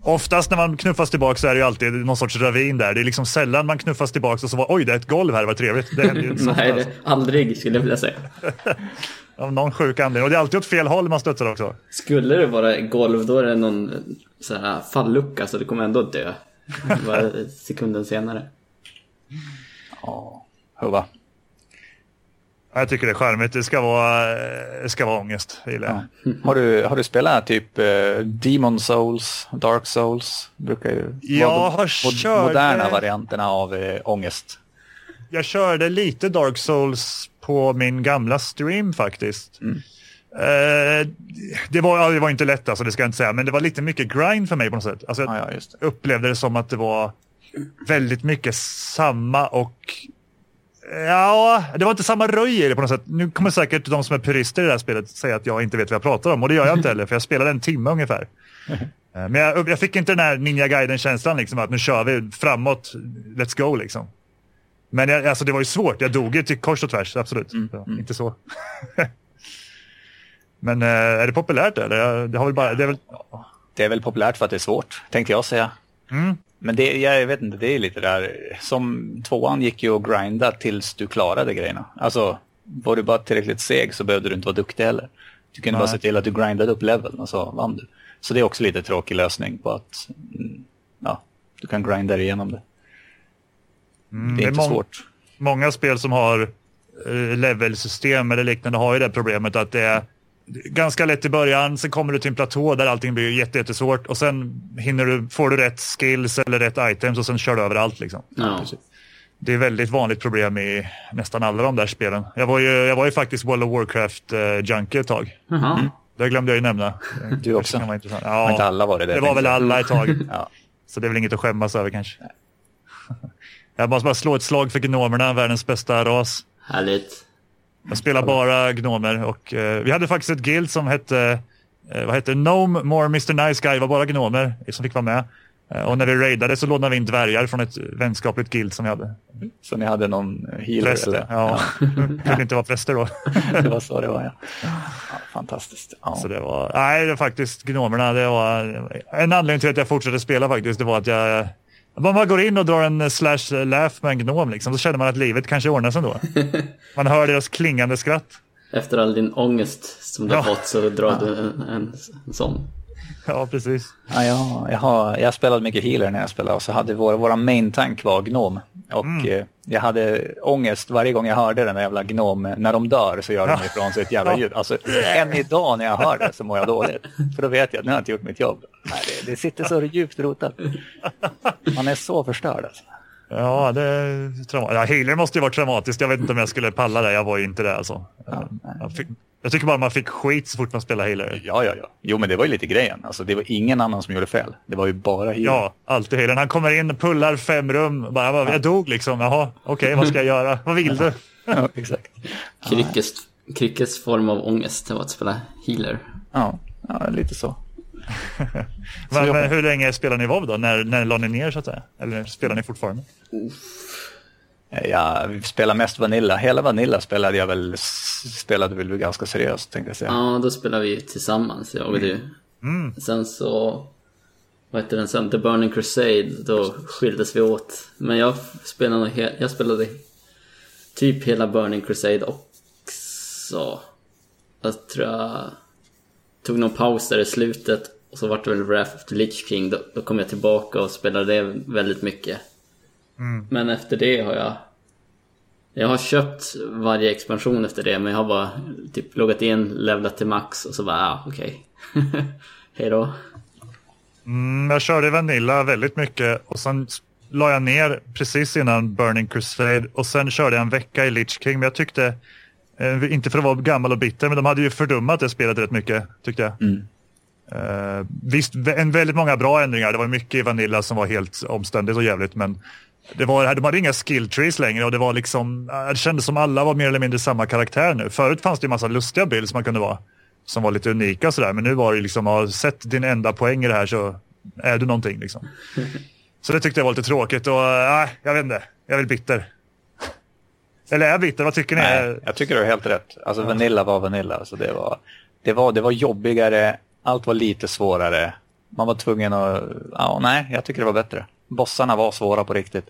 Oftast när man knuffas tillbaka så är det ju alltid någon sorts ravin där. Det är liksom sällan man knuffas tillbaka och så var oj, det är ett golv här, vad trevligt. Det händer ju inte (laughs) Nej, det, aldrig skulle jag vilja säga. (laughs) Av någon sjuk anledning. Och det är alltid åt fel håll man studsar också. Skulle det vara golv, då är det någon så här fallucka så det kommer ändå dö. (laughs) Bara sekunden senare. Ja, hurra. Jag tycker det är charmigt. Det ska vara, det ska vara ångest. Ja. Har, du, har du spelat typ uh, Demon Souls, Dark Souls? Brukar ju jag vara de körde... moderna varianterna av uh, ångest. Jag körde lite Dark Souls på min gamla stream faktiskt. Mm. Uh, det, var, det var inte lätt alltså, det ska jag inte säga, men det var lite mycket grind för mig på något sätt. Alltså, jag ja, upplevde det som att det var väldigt mycket samma och Ja, det var inte samma röj i det på något sätt. Nu kommer säkert de som är purister i det här spelet säga att jag inte vet vad jag pratar om och det gör jag inte heller för jag spelade en timme ungefär. Eh, men jag, jag fick inte den här Ninja Gaiden-känslan liksom att nu kör vi framåt, let's go liksom. Men jag, alltså det var ju svårt, jag dog ju till kors och tvärs, absolut. Mm, mm. Inte så. (laughs) Men eh, är det populärt eller? Det, har väl bara, det, är väl... det är väl populärt för att det är svårt, tänkte jag säga. Mm. Men det, jag vet inte, det är lite där, som tvåan gick ju att grinda tills du klarade grejerna. Alltså, var du bara tillräckligt seg så behövde du inte vara duktig heller. Du kunde Nej. bara se till att du grindade upp leveln och så vann du. Så det är också lite tråkig lösning på att mm, ja, du kan grinda igenom det. Mm, det är det inte är svårt. Många spel som har eh, levelsystem eller liknande har ju det problemet att det är ganska lätt i början, sen kommer du till en platå där allting blir jättesvårt och sen hinner du, får du rätt skills eller rätt items och sen kör du över allt. Liksom. Ja. Det är väldigt vanligt problem i nästan alla de där spelen. Jag var ju, jag var ju faktiskt World of Warcraft-junkie uh, ett tag. Jaha. Det glömde jag ju nämna. (laughs) Du också? Det kan Ja, Har inte alla varit det? Det var väl alla ett tag. (laughs) ja. Så det är väl inget att skämmas över kanske. (laughs) Jag måste bara slå ett slag för gnomerna, världens bästa ras. Härligt. Jag spelar bara gnomer och uh, vi hade faktiskt ett guild som hette, uh, vad hette Gnome More Mr Nice Guy, det var bara gnomer som fick vara med. Uh, och när vi raidade så lånade vi in dvärgar från ett vänskapligt guild som vi hade. Så ni hade någon healer? Präster, eller? ja. ja. (laughs) Kunde inte vara präster då. (laughs) det var så det var ja. ja fantastiskt. Ja. Så det var, nej det var faktiskt gnomerna, det var en anledning till att jag fortsatte spela faktiskt, det var att jag om man går in och drar en slash laugh med en gnom liksom, så känner man att livet kanske ordnar sig ändå. (laughs) Man hör deras klingande skratt. Efter all din ångest som du Ja. har fått så drar du en, en, en sån. (laughs) Ja, precis. Ja, jag, jag, har, jag spelade mycket healer när jag spelade och så hade vår, våra main tank var gnom. Och eh, jag hade ångest varje gång jag hörde den där jävla gnom. När de dör så gör de ifrån sig ett jävla ljud. Alltså, än idag när jag hör det så mår jag dåligt. För då vet jag att nu har jag inte gjort mitt jobb. Nej, det, det sitter så djupt rotat. Man är så förstörd alltså. Ja, det ja, healer måste ju vara traumatiskt. Jag vet inte om jag skulle palla det. Jag var ju inte det alltså. jag, fick, jag tycker bara man fick skit så fort man spelar healer. Ja, ja, ja. Jo, men det var ju lite grejen. Alltså, det var ingen annan som gjorde fel. Det var ju bara healer. Ja, alltid healern. Han kommer in, pullar fem rum. Bara, jag, bara, jag dog liksom. Jaha, okej, vad ska jag göra? Vad vill du? (laughs) ja exakt. Krickes, Krickes form av ångest var att spela healer. Ja, ja lite så. (laughs) Men, jag- men hur länge spelar ni WoW då? När, när la ni ner så att säga? Eller spelar ni fortfarande? Jag spelar mest Vanilla. Hela Vanilla spelade jag väl, spelade väl ganska seriöst tänkte jag säga. Ja, då spelade vi tillsammans, jag och du. Sen så, vad heter den sen, The Burning Crusade, då skildes vi åt. Men jag spelade, nog he- jag spelade typ hela Burning Crusade också. Jag tror jag tog någon paus där i slutet och så vart det väl Wrath of the Lich King. Då, då kom jag tillbaka och spelade det väldigt mycket. Men efter det har jag jag har köpt varje expansion efter det men jag har bara typ loggat in, levlat till max och så bara ah, okej. (laughs) Hejdå. Mm, jag körde Vanilla väldigt mycket och sen la jag ner precis innan Burning Crusade och sen körde jag en vecka i Lich King. Men jag tyckte, eh, inte för att vara gammal och bitter, men de hade ju fördummat det spelet rätt mycket tyckte jag. Eh, visst, en väldigt många bra ändringar. Det var mycket i Vanilla som var helt omständigt och jävligt, men det var, de hade inga skill trees längre och det var liksom, eh, det kändes som alla var mer eller mindre samma karaktär nu. Förut fanns det ju massa lustiga builds man kunde vara som var lite unika sådär, men nu var det liksom, har sett din enda poäng i det här så är du någonting liksom. Så det tyckte jag var lite tråkigt och äh, jag vet inte, jag är väl bitter. Eller är jag bitter, vad tycker ni? Nej, jag tycker du har helt rätt. Alltså Vanilla var Vanilla. Alltså, det, var, det, var, det var jobbigare, allt var lite svårare. Man var tvungen att... Ja, nej, jag tycker det var bättre. Bossarna var svåra på riktigt.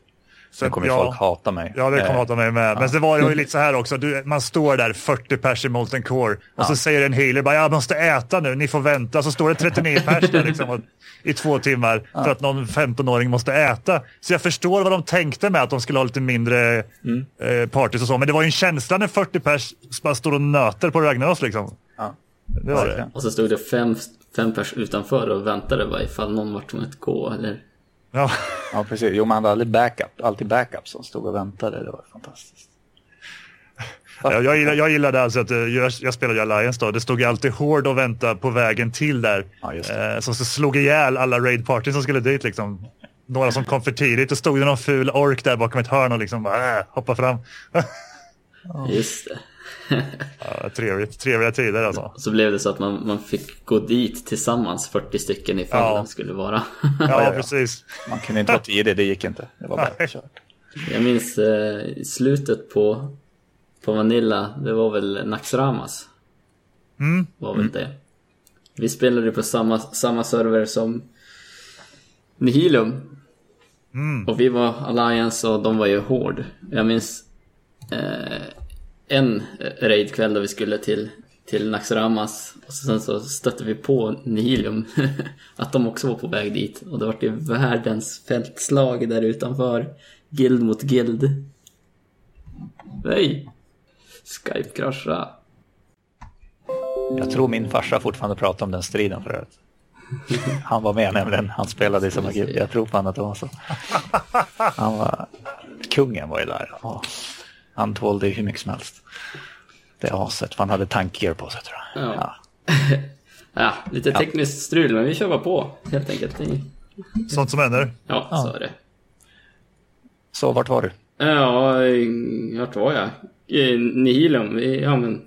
Sen kommer ja. folk hata mig. Ja, det kommer Eh, hata mig med. Men det var ju lite så här också. Du, man står där 40 pers i Molten Core och så säger en healer bara jag måste äta nu, ni får vänta. Så står det 39 pers där liksom, och, i två timmar (laughs) för att någon 15-åring måste äta. Så jag förstår vad de tänkte med att de skulle ha lite mindre Mm. eh, parties och så. Men det var ju en känsla när 40 pers bara står och nöter på Ragnaros liksom. Ja. Det var det. Och så stod det fem, fem pers utanför och väntade bara ifall någon var tvungen att gå eller... Ja. Ja, precis. Jo, man hade aldrig backup. Alltid backup som stod och väntade. Det var fantastiskt. Jag, jag, gillar, jag gillade alltså att eh, jag, jag spelade Alliance då. Det stod ju alltid hård och vänta på vägen till där. Ja, just det. eh, som så slog ihjäl alla raid party som skulle dit liksom. Några som kom för tidigt. och stod det någon ful ork där bakom ett hörn och liksom bara äh, hoppa fram. (laughs) Just det. (laughs) ja, trevligt, trevliga tider alltså. Så blev det så att man, man fick gå dit tillsammans 40 stycken ifall Ja. den skulle vara. Ja, ja, (laughs) precis. Man kunde inte vara tidig, det gick inte. Det var bara kört. Jag minns eh, i slutet på, på Vanilla, det var väl Naxramas. Mm. Var väl det. Vi spelade på samma, samma server som Nihilum. Och vi var Alliance och de var ju Hård. Jag minns eh, en raidkväll då vi skulle till, till Naxramas. Och sen så stötte vi på Nihilium. (laughs) att de också var på väg dit. Och det var ju världens fältslag där utanför. Guild mot guild. Nej! Skype krascha. Jag tror min farsa fortfarande pratar om den striden för övrigt. (laughs) Han var med nämligen, han spelade i samma grupp. Jag tror fan att det var så. (laughs) Han var, kungen var ju där. Han tålde hur mycket som helst. Det aset, för han hade tankgear på sig tror jag. Ja. Ja. (laughs) ja lite tekniskt strul, men vi kör bara på helt enkelt. Sånt som händer. Ja, ja, så är det. Så vart var du? Ja, vart var jag? Nihilum, ja men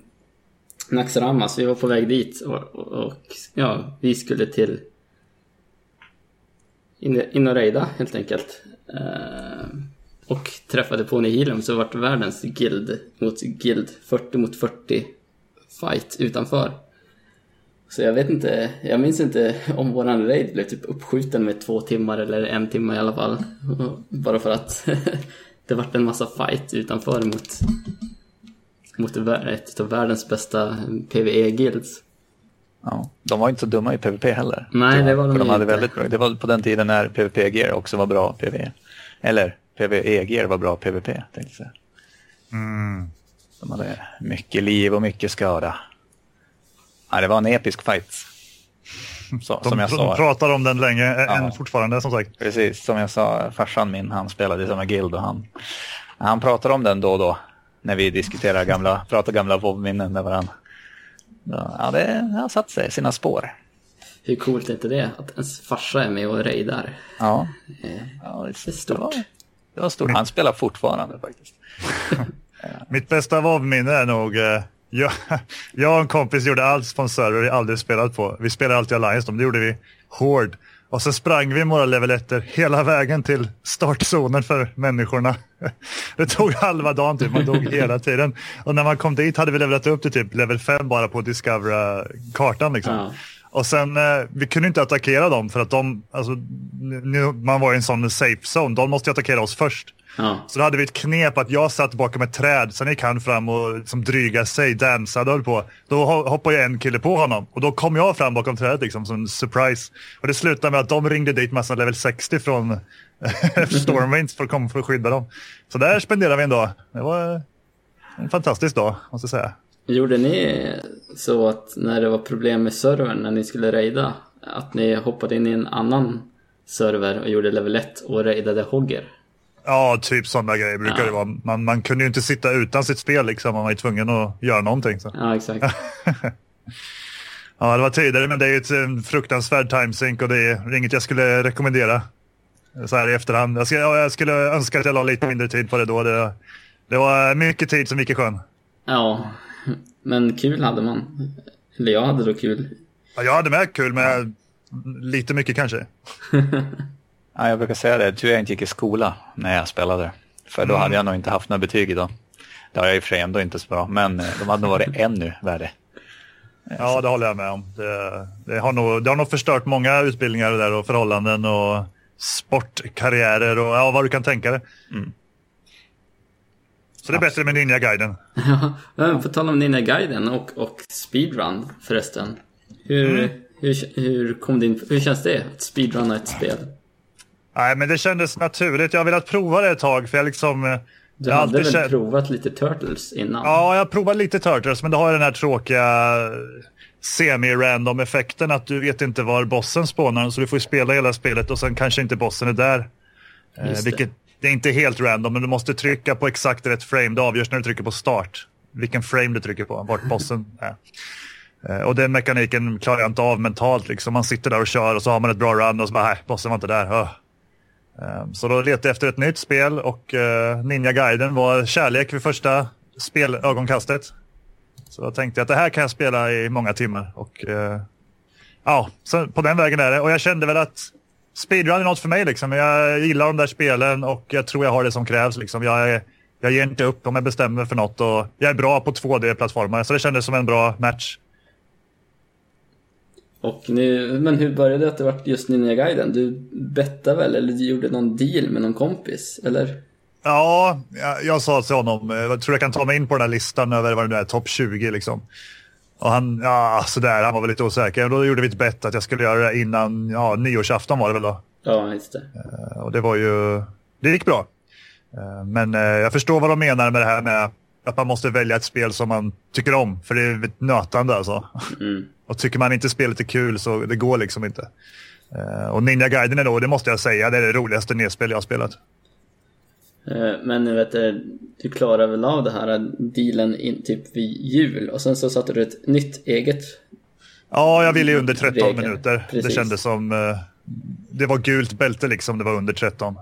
Naxaramas, vi var på väg dit och, och, och ja, vi skulle till in, in och rejda helt enkelt. Uh, och träffade på Nihilum så vart världens guild mot guild 40 mot 40 fight utanför. Så jag vet inte, jag minns inte (laughs) om våran raid blev typ uppskjuten med två timmar eller en timme i alla fall. (laughs) Bara för att (laughs) det vart en massa fight utanför mot, mot ett av världens bästa PVE-guilds. Ja, de var inte så dumma i PVP heller. Nej, det var de, de hade inte. väldigt bra. Det var på den tiden när PVP-gear också var bra PVE. Eller PVE-gear var bra PVP, tänkte jag säga. Mm. De hade mycket liv och mycket skada. Ja, det var en episk fight. (laughs) Så, de, som jag sa. de pratar om den länge, ja. än fortfarande som sagt. Precis, som jag sa, farsan min, han spelade i samma guild och han, han pratar om den då och då. När vi diskuterar gamla, (laughs) pratar gamla WoW-minnen med varandra. Ja, det har satt sig, sina spår. Hur coolt är inte det? Att ens farsa är med och rejdar. Ja, ja det är stort. Det var, det var stort. Han spelar fortfarande faktiskt. (laughs) Mitt bästa WoW-minne är nog eh, jag, (laughs) jag och en kompis gjorde allt på en server vi aldrig spelat på. Vi spelade alltid Alliance, det gjorde vi hård. Och så sprang vi våra level 1 hela vägen till startzonen för människorna. (laughs) Det tog halva dagen typ, man dog hela tiden. Och när man kom dit hade vi levelat upp till typ level 5 bara på att discovera kartan liksom. Ja. Och sen, eh, vi kunde inte attackera dem för att de, alltså, nu, man var i en sån safe zone, de måste attackera oss först. Ja. Så då hade vi ett knep att jag satt bakom ett träd, sen gick han fram och liksom dryga sig, dansade och höll på. Då hoppade en kille på honom och då kom jag fram bakom trädet liksom som en surprise. Och det slutade med att de ringde dit massa level 60 från (laughs) Stormwinds för att komma för att skydda dem. Så där spenderade vi en dag. Det var en fantastisk dag, måste jag säga. Gjorde ni så att när det var problem med servern när ni skulle raida, att ni hoppade in i en annan server och gjorde level 1 och raidade Hogger? Ja, typ sådana grejer brukar ja. det vara. Man, man kunde ju inte sitta utan sitt spel liksom. Man var ju tvungen att göra någonting. Så. Ja, exakt. (laughs) ja, det var tidigare, men det är ju ett en fruktansvärd timesync och det är inget jag skulle rekommendera så här i efterhand. Jag skulle, jag skulle önska att jag la lite mindre tid på det då. Det, det var mycket tid som gick i sjön. Ja, men kul hade man. Eller jag hade då kul. Ja, jag hade med kul, men lite mycket kanske. (laughs) Ja, jag brukar säga det, tur jag inte gick i skola när jag spelade. För då mm. hade jag nog inte haft några betyg idag. Det har jag i och för sig ändå inte så bra, men eh, de hade nog varit (laughs) ännu värre. Ja, det håller jag med om. Det, det, har nog, det har nog förstört många utbildningar där och förhållanden och sportkarriärer och ja, vad du kan tänka dig. Mm. Så det är bättre med Ninja-guiden. Ja, på tal om Ninja-guiden och, och speedrun förresten. Hur, mm. hur, hur, kom din, hur känns det att speedrunna ett spel? Nej, men det kändes naturligt. Jag har velat prova det ett tag. För jag liksom, eh, du hade väl känt... provat lite Turtles innan? Ja, jag provade lite Turtles, men det har den här tråkiga semi-random effekten att du vet inte var bossen spånar, så du får spela hela spelet och sen kanske inte bossen är där. Eh, vilket det är inte helt random, men du måste trycka på exakt rätt frame. Det avgörs när du trycker på start. Vilken frame du trycker på, vart bossen är. Eh, och den mekaniken klarar jag inte av mentalt. Liksom. Man sitter där och kör och så har man ett bra run och så bara, nej, bossen var inte där. Oh. Så då letade jag efter ett nytt spel och eh, Ninja Gaiden var kärlek vid första spelögonkastet. Så då tänkte jag att det här kan jag spela i många timmar. Och ja, så på den vägen är det. Och jag kände väl att speedrun är något för mig. Liksom. Jag gillar de där spelen och jag tror jag har det som krävs. Liksom. Jag, jag ger inte upp om jag bestämmer för något och jag är bra på 2D-plattformar. Så det kändes som en bra match. Och nu, men hur började det att det var just Ninja-guiden? Du bettade väl, eller du gjorde någon deal med någon kompis, eller? Ja, jag, jag sa till honom, eh, jag tror jag kan ta mig in på den här listan över vad det nu är, topp 20 liksom. Och han, ja sådär, han var väl lite osäker. Och då gjorde vi ett bett att jag skulle göra det innan, ja nyårsafton var det väl då. Ja, just det. Uh, och det var ju, det gick bra. Uh, men uh, jag förstår vad de menar med det här med att man måste välja ett spel som man tycker om. För det är nötande alltså. Mm. (laughs) Och tycker man inte spelet är kul så det går liksom inte. Och Ninja Gaiden är då, det måste jag säga, det är det roligaste nedspel jag har spelat. Uh, men jag vet du klarade väl av det här dealen in, typ vid jul och sen så satte du ett nytt eget Ja, jag ville ju under 13 regel. minuter. Precis. Det kändes som... Det var gult bälte liksom, det var under 13.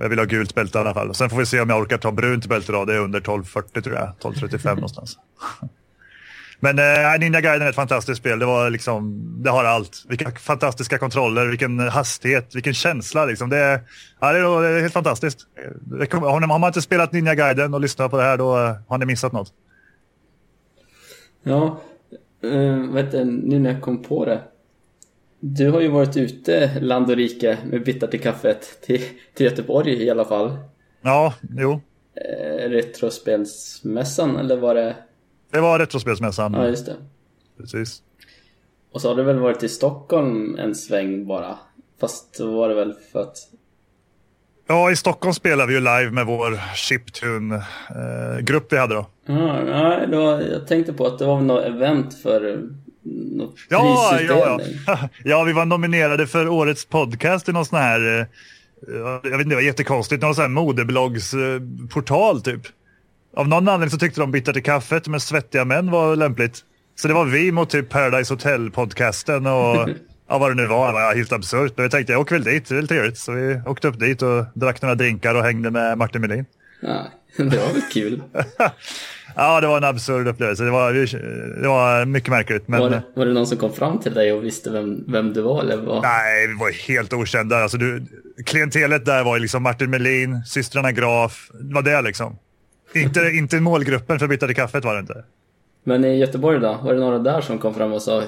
Och jag vill ha gult bälte i alla fall. Sen får vi se om jag orkar ta brunt bälte då. Det är under 12.40 tror jag. 12.35 (laughs) någonstans. Men eh, Ninja Gaiden är ett fantastiskt spel. Det, var liksom, det har allt. Vilka fantastiska kontroller, vilken hastighet, vilken känsla. Liksom. Det, är, ja, det, är, det är helt fantastiskt. Har man inte spelat Ninja Gaiden och lyssnat på det här då har ni missat något. Ja, uh, vet du, nu när jag kom på det. Du har ju varit ute land och rike med bitar till kaffet till, till Göteborg i alla fall. Ja, jo. Eh, retrospelsmässan eller var det? Det var Retrospelsmässan. Ja, just det. Precis. Och så har du väl varit i Stockholm en sväng bara. Fast då var det väl för att... Ja, i Stockholm spelade vi ju live med vår Chiptune-grupp vi hade då. Ja, nej, då, jag tänkte på att det var något event för ja, ja, ja. (laughs) ja, vi var nominerade för årets podcast i någon sån här, eh, jag vet inte, det var jättekonstigt, någon sån här modeblogsportal typ. Av någon anledning så tyckte de Bitter till kaffet med svettiga män var lämpligt. Så det var vi mot typ Paradise Hotel-podcasten och (laughs) ja, vad det nu var. Det var helt absurt. Men jag tänkte jag åker väl dit, det är väl trevligt. Så vi åkte upp dit och drack några drinkar och hängde med Martin Melin. Ja, (laughs) det var väl kul. (laughs) Ja, det var en absurd upplevelse. Det var, det var mycket märkligt. Men... Var, det, var det någon som kom fram till dig och visste vem, vem du var? Eller vad? Nej, vi var helt okända. Alltså, du, klientelet där var liksom Martin Melin, systrarna Graf. Det var det liksom. Inte, inte målgruppen för till kaffet var det inte. Men i Göteborg då? Var det några där som kom fram och sa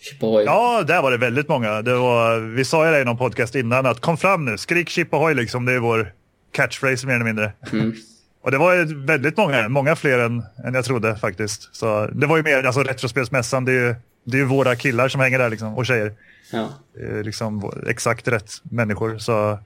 Chippohoj? Ja, där var det väldigt många. Det var, vi sa ju det i någon podcast innan att kom fram nu, skrik Chippohoj liksom. Det är vår catchphrase mer eller mindre. Mm. Och det var väldigt många, många fler än, än jag trodde faktiskt. Så det var ju mer, alltså Retrospelsmässan, det är ju, det är ju våra killar som hänger där liksom, och tjejer. Ja. Är liksom exakt rätt människor. Så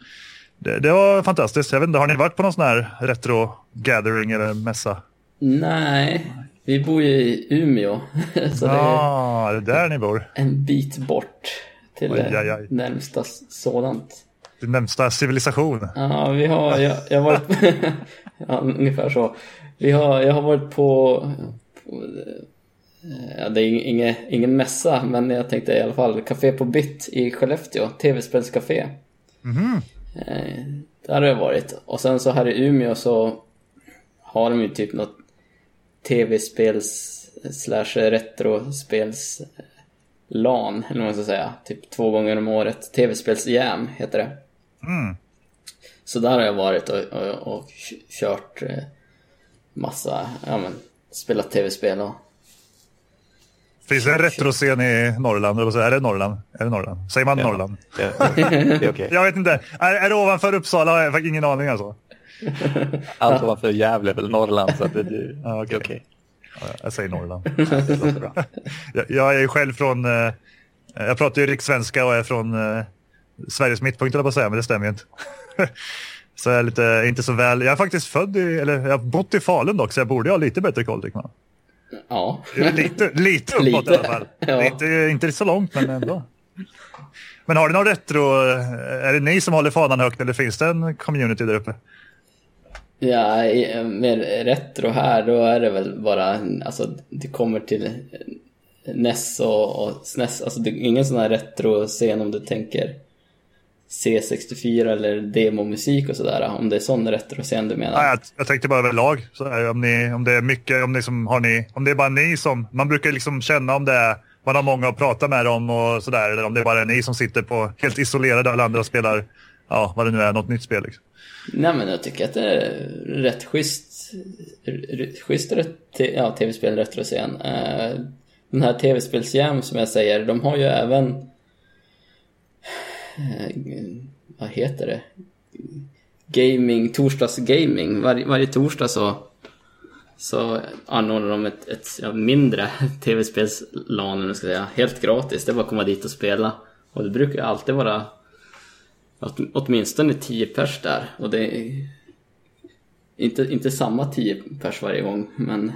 det, det, var fantastiskt. Jag vet inte, har ni varit på någon sån här retro-gathering eller mässa? Nej, vi bor ju i Umeå. (laughs) så ja, det är, det är där ni bor. En bit bort till oj, aj, aj. närmsta sådant. Din närmsta civilisation. Ja, vi har, jag, jag har varit, (laughs) ja, ungefär så. Vi har, jag har varit på, på ja, det är ingen, ingen mässa, men jag tänkte i alla fall Café på Bytt i Skellefteå, tv-spelscafé. Mm. Eh, där har jag varit. Och sen så här i Umeå så har de ju typ något tv-spels slash retrospels LAN, eller vad man ska säga. Typ två gånger om året. Tv-spels-jam heter det. Mm. Så där har jag varit och, och, och kört eh, massa, ja men, spelat tv-spel och... Finns det en retroscen i Norrland? Är det Norrland? Är det Norrland? Säger man ja. Norrland? Ja. okay. (laughs) Jag vet inte. Är, är det ovanför Uppsala? Jag har ingen aning alltså. Allt ovanför Gävle är väl Norrland så att det, det ja, okay. okay. Ja, jag säger Norrland. jag, jag är själv från, eh, jag pratar ju rikssvenska och är från eh, Sveriges mittpunkt, eller på att säga, men det stämmer ju inte. (laughs) så jag är lite, inte så väl, jag är faktiskt född i, eller jag har bott i Falun dock, så jag borde ha lite bättre koll tycker man. Ja. Lite, lite uppåt lite. i alla fall. Ja. Inte, inte så långt, men ändå. Men har du någon retro, är det ni som håller fanan högt eller finns det en community där uppe? Ja, med retro här då är det väl bara, alltså det kommer till NES och, och SNES, alltså det är ingen sån här retro-scen om du tänker C64 eller demomusik och sådär, om det är sån retroscen du menar? Nej, jag, jag tänkte bara överlag, om, ni, om det är mycket, om, ni som, har ni, om det är bara ni som, man brukar liksom känna om det är, man har många att prata med dem och sådär, eller om det är bara ni som sitter på helt isolerade, alla andra spelar, ja, vad det nu är, något nytt spel. Liksom. Nej, men jag tycker att det är rätt schysst, schysst ja, tv-spel retroscen. Uh, den här tv-spelsjäm som jag säger, de har ju även Eh, vad heter det? Gaming, torsdags gaming. Var, varje torsdag så, så anordnar de ett, ett ja, mindre (laughs) tv-spels-LAN, ska säga. Helt gratis, det är bara att komma dit och spela. Och det brukar alltid vara åt, åtminstone 10 pers där. Och det är inte, inte samma 10 pers varje gång, men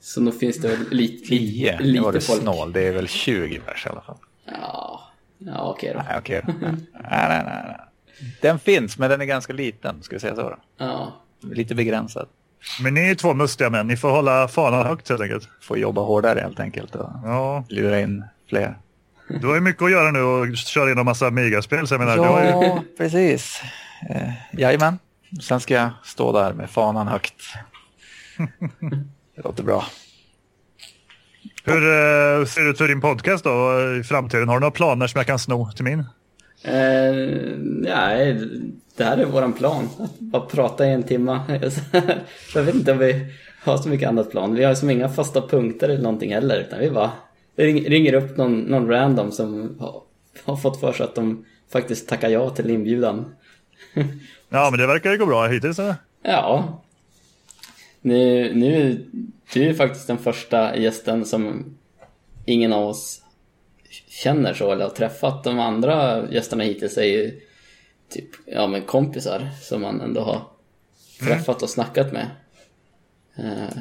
så nog finns det väl lite, lite, lite var du folk. snål, det är väl 20 pers i alla fall. Ja, ja okej då. Nej, okej då. nej, nej, nej, Den finns, men den är ganska liten, ska vi säga så då? Ja. Lite begränsad. Men ni är två mustiga män, ni får hålla fanan högt helt enkelt. Får jobba hårdare helt enkelt och ja. lura in fler. Du har ju mycket att göra nu och köra in en massa Amiga-spel. Ja, ju... precis. Eh, jajamän. Sen ska jag stå där med fanan högt. (laughs) Det låter bra. Hur uh, ser det ut för din podcast då i framtiden? Har du några planer som jag kan sno till min? Uh, nej, det här är våran plan. Att bara prata i en timme. (laughs) jag vet inte om vi har så mycket annat plan. Vi har som inga fasta punkter eller någonting heller. Utan vi bara ringer upp någon, någon random som har, har fått för sig att de faktiskt tackar ja till inbjudan. ja, men det verkar ju gå bra hittills. Eller? Ja. Nu, nu, du är faktiskt den första gästen som ingen av oss känner så eller har träffat. De andra gästerna hittills är ju typ, ja men kompisar som man ändå har mm. träffat och snackat med. Uh,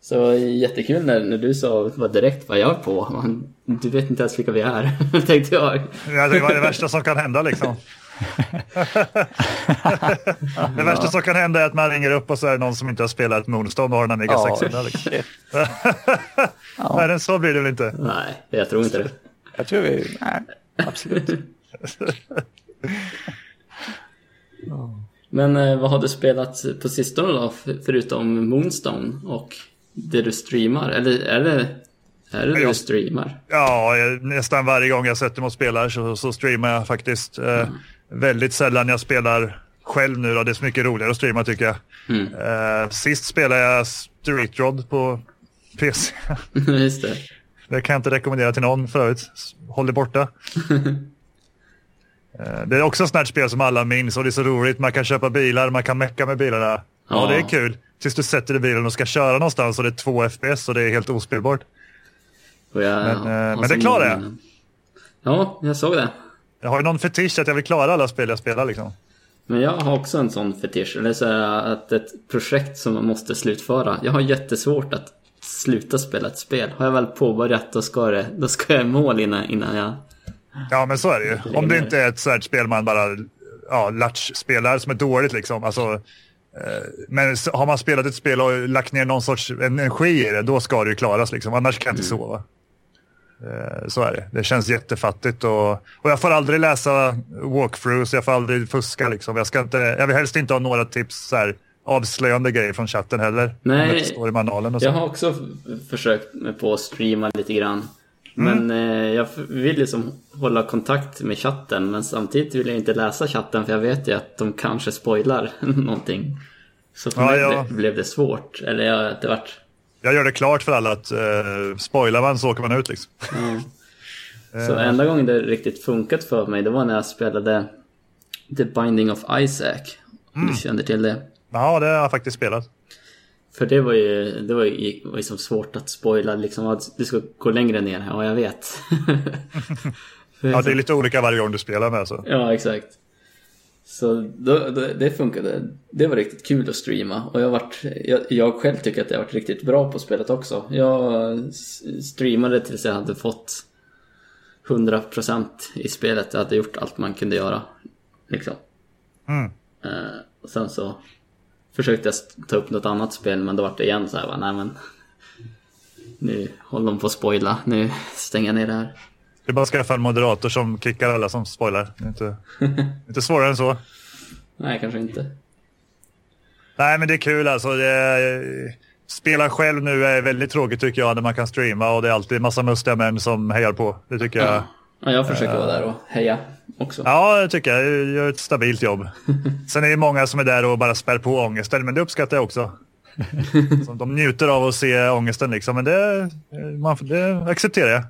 så jättekul när, när du sa var direkt vad jag är på. Man, du vet inte ens vilka vi är, (laughs) tänkte jag. Ja, det var det värsta som kan hända liksom. (laughs) det värsta som kan hända är att man ringer upp och så är det någon som inte har spelat Moonstone och har en Amiga ja, 600. Liksom. (laughs) ja. Nej, så blir det väl inte? Nej, jag tror inte det. Jag tror vi... Nej, absolut. Men eh, vad har du spelat på sistone då, förutom Moonstone och det du streamar? Eller är det, är det det du streamar? Ja, nästan varje gång jag sätter mig och spelar så, så streamar jag faktiskt. Mm. Väldigt sällan jag spelar själv nu då. Det är så mycket roligare att streama tycker jag. Mm. Eh, sist spelade jag Street Rod på PC. (laughs) Just det. Det kan jag inte rekommendera till någon förut. Håll det borta. (laughs) Eh, det är också ett sånt spel som alla minns och det är så roligt. Man kan köpa bilar, man kan mecka med bilarna. Ja, ja det är kul. Tills du sätter dig i bilen och ska köra någonstans och det är två FPS och det är helt ospelbart. Jag, men, eh, men det klarar jag. Ja, jag såg det. Jag har ju någon fetisch att jag vill klara alla spel jag spelar liksom. Men jag har också en sån fetisch. Eller så att ett projekt som man måste slutföra. Jag har jättesvårt att sluta spela ett spel. Har jag väl påbörjat då ska, det, då ska jag i mål innan, innan jag... Ja men så är det ju. Om det inte är ett sådant spel man bara ja, latch-spelar som är dåligt liksom. Alltså, eh, men har man spelat ett spel och lagt ner någon sorts energi i det, då ska det ju klaras liksom. Annars kan jag inte mm. sova. Eh, så är det. Det känns jättefattigt och, och jag får aldrig läsa walkthroughs, jag får aldrig fuska liksom. Jag, ska inte, jag vill helst inte ha några tips så här, avslöjande grejer från chatten heller. Nej, står i manualen och så. jag har också försökt på att streama lite grann. Mm. Men eh, jag vill liksom hålla kontakt med chatten men samtidigt vill jag inte läsa chatten för jag vet ju att de kanske spoilar (laughs) någonting. Så för ja, mig ja. blev det svårt. Eller jag, det vart... Jag gör det klart för alla att eh, spoilar man så åker man ut liksom. Mm. Så enda gången det riktigt funkat för mig det var när jag spelade The Binding of Isaac. Mm. Du kände till det? Ja, det har jag faktiskt spelat. För det var ju, det var ju var liksom svårt att spoila liksom att du ska gå längre ner. Ja, jag vet. (laughs) ja, det är lite olika varje gång du spelar med så. Ja, exakt. Så då, då, det funkade. Det var riktigt kul att streama. Och jag, varit, jag, jag själv tycker att jag har varit riktigt bra på spelet också. Jag streamade tills jag hade fått 100% i spelet. Jag hade gjort allt man kunde göra. Liksom. Mm. Uh, och sen så försökte jag ta upp något annat spel men då var det igen så här, nej men nu håller de på att spoila, nu stänger jag ner det här. Det är bara att skaffa en moderator som kickar alla som spoilar. Det är inte, inte svårare än så. Nej, kanske inte. Nej, men det är kul alltså. Det, spela själv nu är väldigt tråkigt tycker jag när man kan streama och det är alltid massa mustiga män som hejar på. Det tycker ja. jag. Ja, jag försöker uh, vara där och heja också. Ja, det tycker jag. Jag gör ett stabilt jobb. (laughs) Sen är det många som är där och bara spär på ångesten, men det uppskattar jag också. (laughs) Så de njuter av att se ångesten liksom, men det, man, det accepterar jag.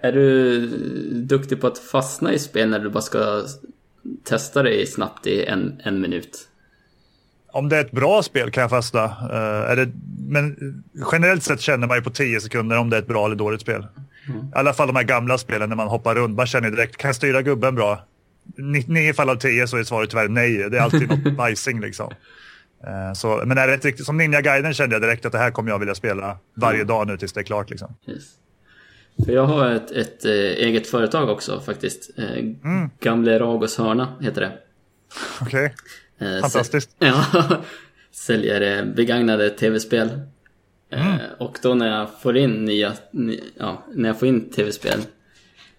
Är du duktig på att fastna i spel när du bara ska testa dig snabbt i en, en minut? Om det är ett bra spel kan jag fastna. Uh, är det, men generellt sett känner man ju på tio sekunder om det är ett bra eller dåligt spel. Mm. I alla fall de här gamla spelen när man hoppar runt. Man känner direkt, kan jag styra gubben bra? 99 fall av 10 så är svaret tyvärr nej. Det är alltid något (laughs) bajsing liksom. Eh, så, men är det riktigt, som Ninja Gaiden kände jag direkt att det här kommer jag vilja spela varje mm. dag nu tills det är klart. Liksom. Yes. För jag har ett, ett, äh, eget företag också faktiskt. Äh, mm. Gamle Ragos hörna heter det. Okej, okay. äh, fantastiskt. (laughs) Ja, säljer begagnade tv-spel. Mm. Och då när jag får in nya, ja, när jag får in tv-spel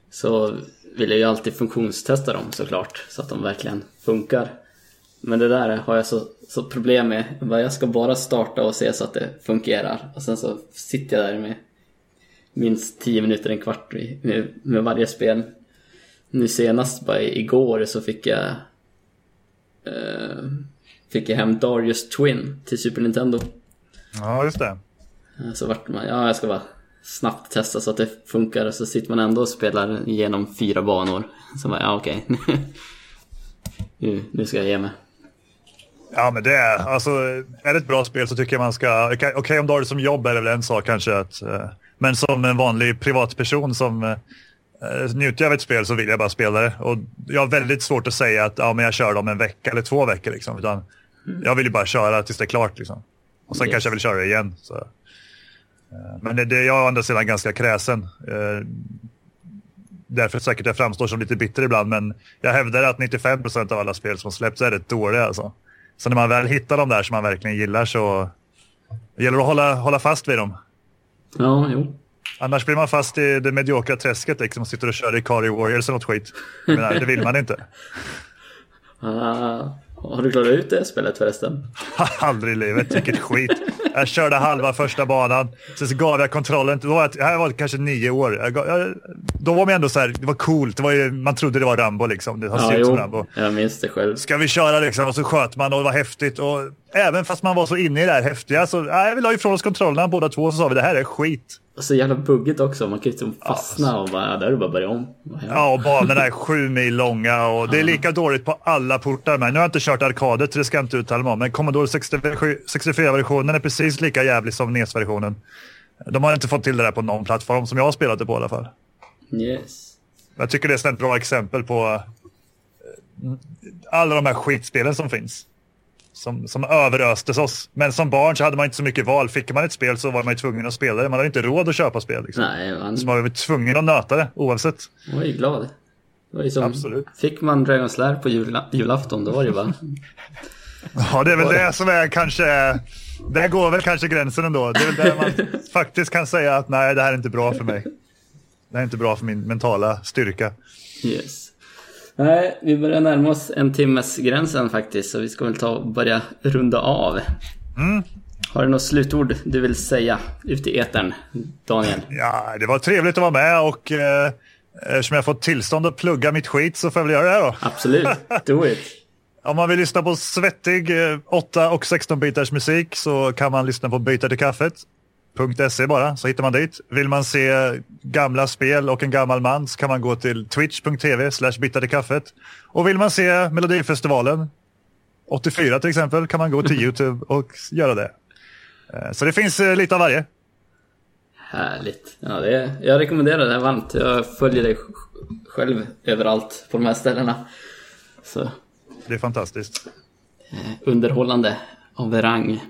så vill jag ju alltid funktionstesta dem såklart så att de verkligen funkar. Men det där har jag så, så problem med. Jag ska bara starta och se så att det fungerar. Och sen så sitter jag där med minst 10 minuter, en kvart med, med varje spel. Nu senast, bara igår, så fick jag uh, fick jag hem Darius Twin till Super Nintendo. Ja, just det. Så vart man, ja jag ska bara snabbt testa så att det funkar och så sitter man ändå och spelar igenom fyra banor. Så bara, ja okej. Okay. (laughs) nu, nu ska jag ge mig. Ja, men det är alltså, är det ett bra spel så tycker jag man ska, okej okay, om du har det som jobb är det väl en sak kanske att, eh, men som en vanlig privatperson som uh, njuter av ett spel så vill jag bara spela det. Och jag har väldigt svårt att säga att ja, men jag kör dem en vecka eller två veckor liksom, utan jag vill ju bara köra tills det är klart liksom. Och sen yes. kanske jag vill köra det igen. Så. Uh, men det, det, jag är å andra sidan ganska kräsen. Uh, därför säkert jag framstår som lite bitter ibland, men jag hävdar att 95 procent av alla spel som släppts är rätt dåliga alltså. Så när man väl hittar de där som man verkligen gillar så gäller det att hålla, hålla fast vid dem. Ja, jo. Annars blir man fast i det mediokra träsket liksom och sitter och kör i Ikari Warriors eller något skit. Men nej, det vill man inte. Uh, (laughs) har du klarat ut det spelet förresten? (laughs) Aldrig i livet, vilket skit. Jag körde halva första banan, sen så gav jag kontrollen. Då var jag, var kanske nio år. Jag, jag, då var man ändå så här, det var coolt. Det var ju, man trodde det var Rambo liksom. Det ja, jo, Rambo. Jag minns det själv. Ska vi köra liksom? Och så sköt man och det var häftigt. Och även fast man var så inne i det här häftiga så, ja, vi la ifrån oss kontrollerna båda två och så sa vi det här är skit. Och så jävla buggigt också. Man kan ju liksom fastna ja. och bara, ja, där är det bara börja om. Ja, och banorna är sju mil långa och det är lika dåligt på alla portar. Men nu har jag inte kört arkadet, det ska jag inte uttala mig om. Men Commodore 64-versionen är precis lika jävlig som NES-versionen. De har inte fått till det där på någon plattform som jag har spelat det på i alla fall. Yes. Jag tycker det är ett bra exempel på eh, alla de här skitspelen som finns som, som överöstes oss. Men som barn så hade man inte så mycket val. Fick man ett spel så var man ju tvungen att spela det. Man hade inte råd att köpa spel. Liksom. Nej, man... Så man var tvungen att nöta det oavsett. Jag var ju glad. Det var ju som... Absolut. Fick man Dragon's Lair på jul... julafton då var det ju bara... (laughs) ja, det är väl det som är kanske... Där går väl kanske gränsen ändå. Det är väl där man (laughs) faktiskt kan säga att nej, det här är inte bra för mig. Det här är inte bra för min mentala styrka. Yes. Nej, vi börjar närma oss en timmes gränsen faktiskt, så vi ska väl ta och börja runda av. Mm. Har du något slutord du vill säga ut i etern, Daniel? Ja, det var trevligt att vara med och eh, eftersom jag fått tillstånd att plugga mitt skit så får jag väl göra det då. Absolut, do it. (laughs) Om man vill lyssna på svettig 8 eh, och 16 bitars musik så kan man lyssna på Byta till kaffet. .se bara, så hittar man dit. Vill man se gamla spel och en gammal man så kan man gå till twitch.tv slash kaffet. Och vill man se Melodifestivalen 84 till exempel kan man gå till (laughs) YouTube och göra det. Eh, så det finns eh, lite av varje. Härligt. Ja, det är, jag rekommenderar det varmt. Jag följer dig själv överallt på de här ställena. Så. Det är fantastiskt. Eh, underhållande av rang.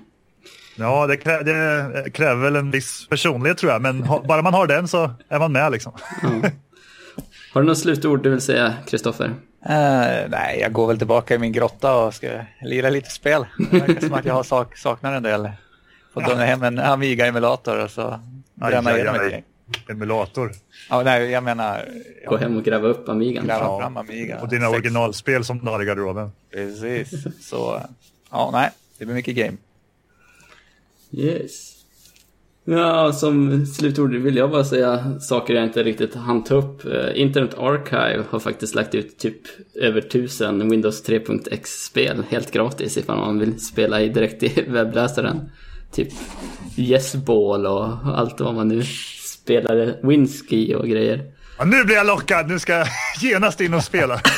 Ja, det, krä det, kräver väl en viss personlighet tror jag, men bara man har den så är man med liksom. Mm. Har du något slutord du vill säga, Kristoffer? Uh, nej, jag går väl tillbaka i min grotta och ska lira lite spel. Det verkar som att jag har sak saknar en del. Fått ja. hem en Amiga-emulator och så bränna igenom ett gäng. Emulator? Ja, nej, jag menar... Gå hem och gräva upp Amigan. Gräva ja. fram Amiga. Och dina Sex. originalspel som du har i garderoben. Precis. Så, ja, nej, det blir mycket game. Yes. Ja, som slutord vill jag bara säga saker jag inte riktigt hann ta upp. Uh, Internet Archive har faktiskt lagt ut typ över tusen Windows 3.x-spel helt gratis ifall man vill spela i direkt i (laughs) webbläsaren. Typ Yes Ball och allt vad man nu spelade, Winsky och grejer. Ja, nu blir jag lockad, nu ska jag (laughs) genast in och spela. (laughs)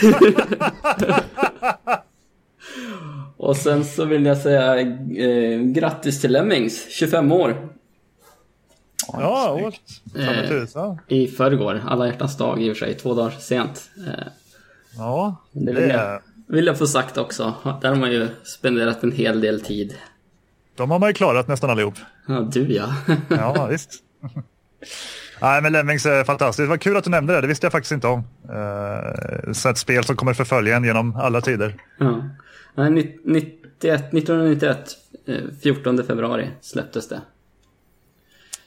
Och sen så vill jag säga eh, grattis till Lemmings, 25 år. Ja, åt. Eh, I förrgår, alla hjärtans dag i och för sig, två dagar sent. Eh, Ja, det vill, jag, vill jag få sagt också. Där har man ju spenderat en hel del tid. De har man ju klarat nästan allihop. Ja, du ja. (laughs) ja, visst. Nej, men Lemmings är fantastiskt. Vad kul att du nämnde det. Det visste jag faktiskt inte om. Uh, så ett spel som kommer förfölja en genom alla tider. Ja. 91, 1991, 14 februari släpptes det.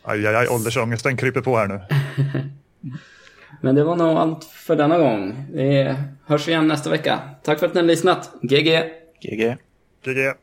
Aj, aj, aj, åldersångesten kryper på här nu. (laughs) Men det var nog allt för denna gång. Vi hörs igen nästa vecka. Tack för att ni har lyssnat. GG! GG! GG!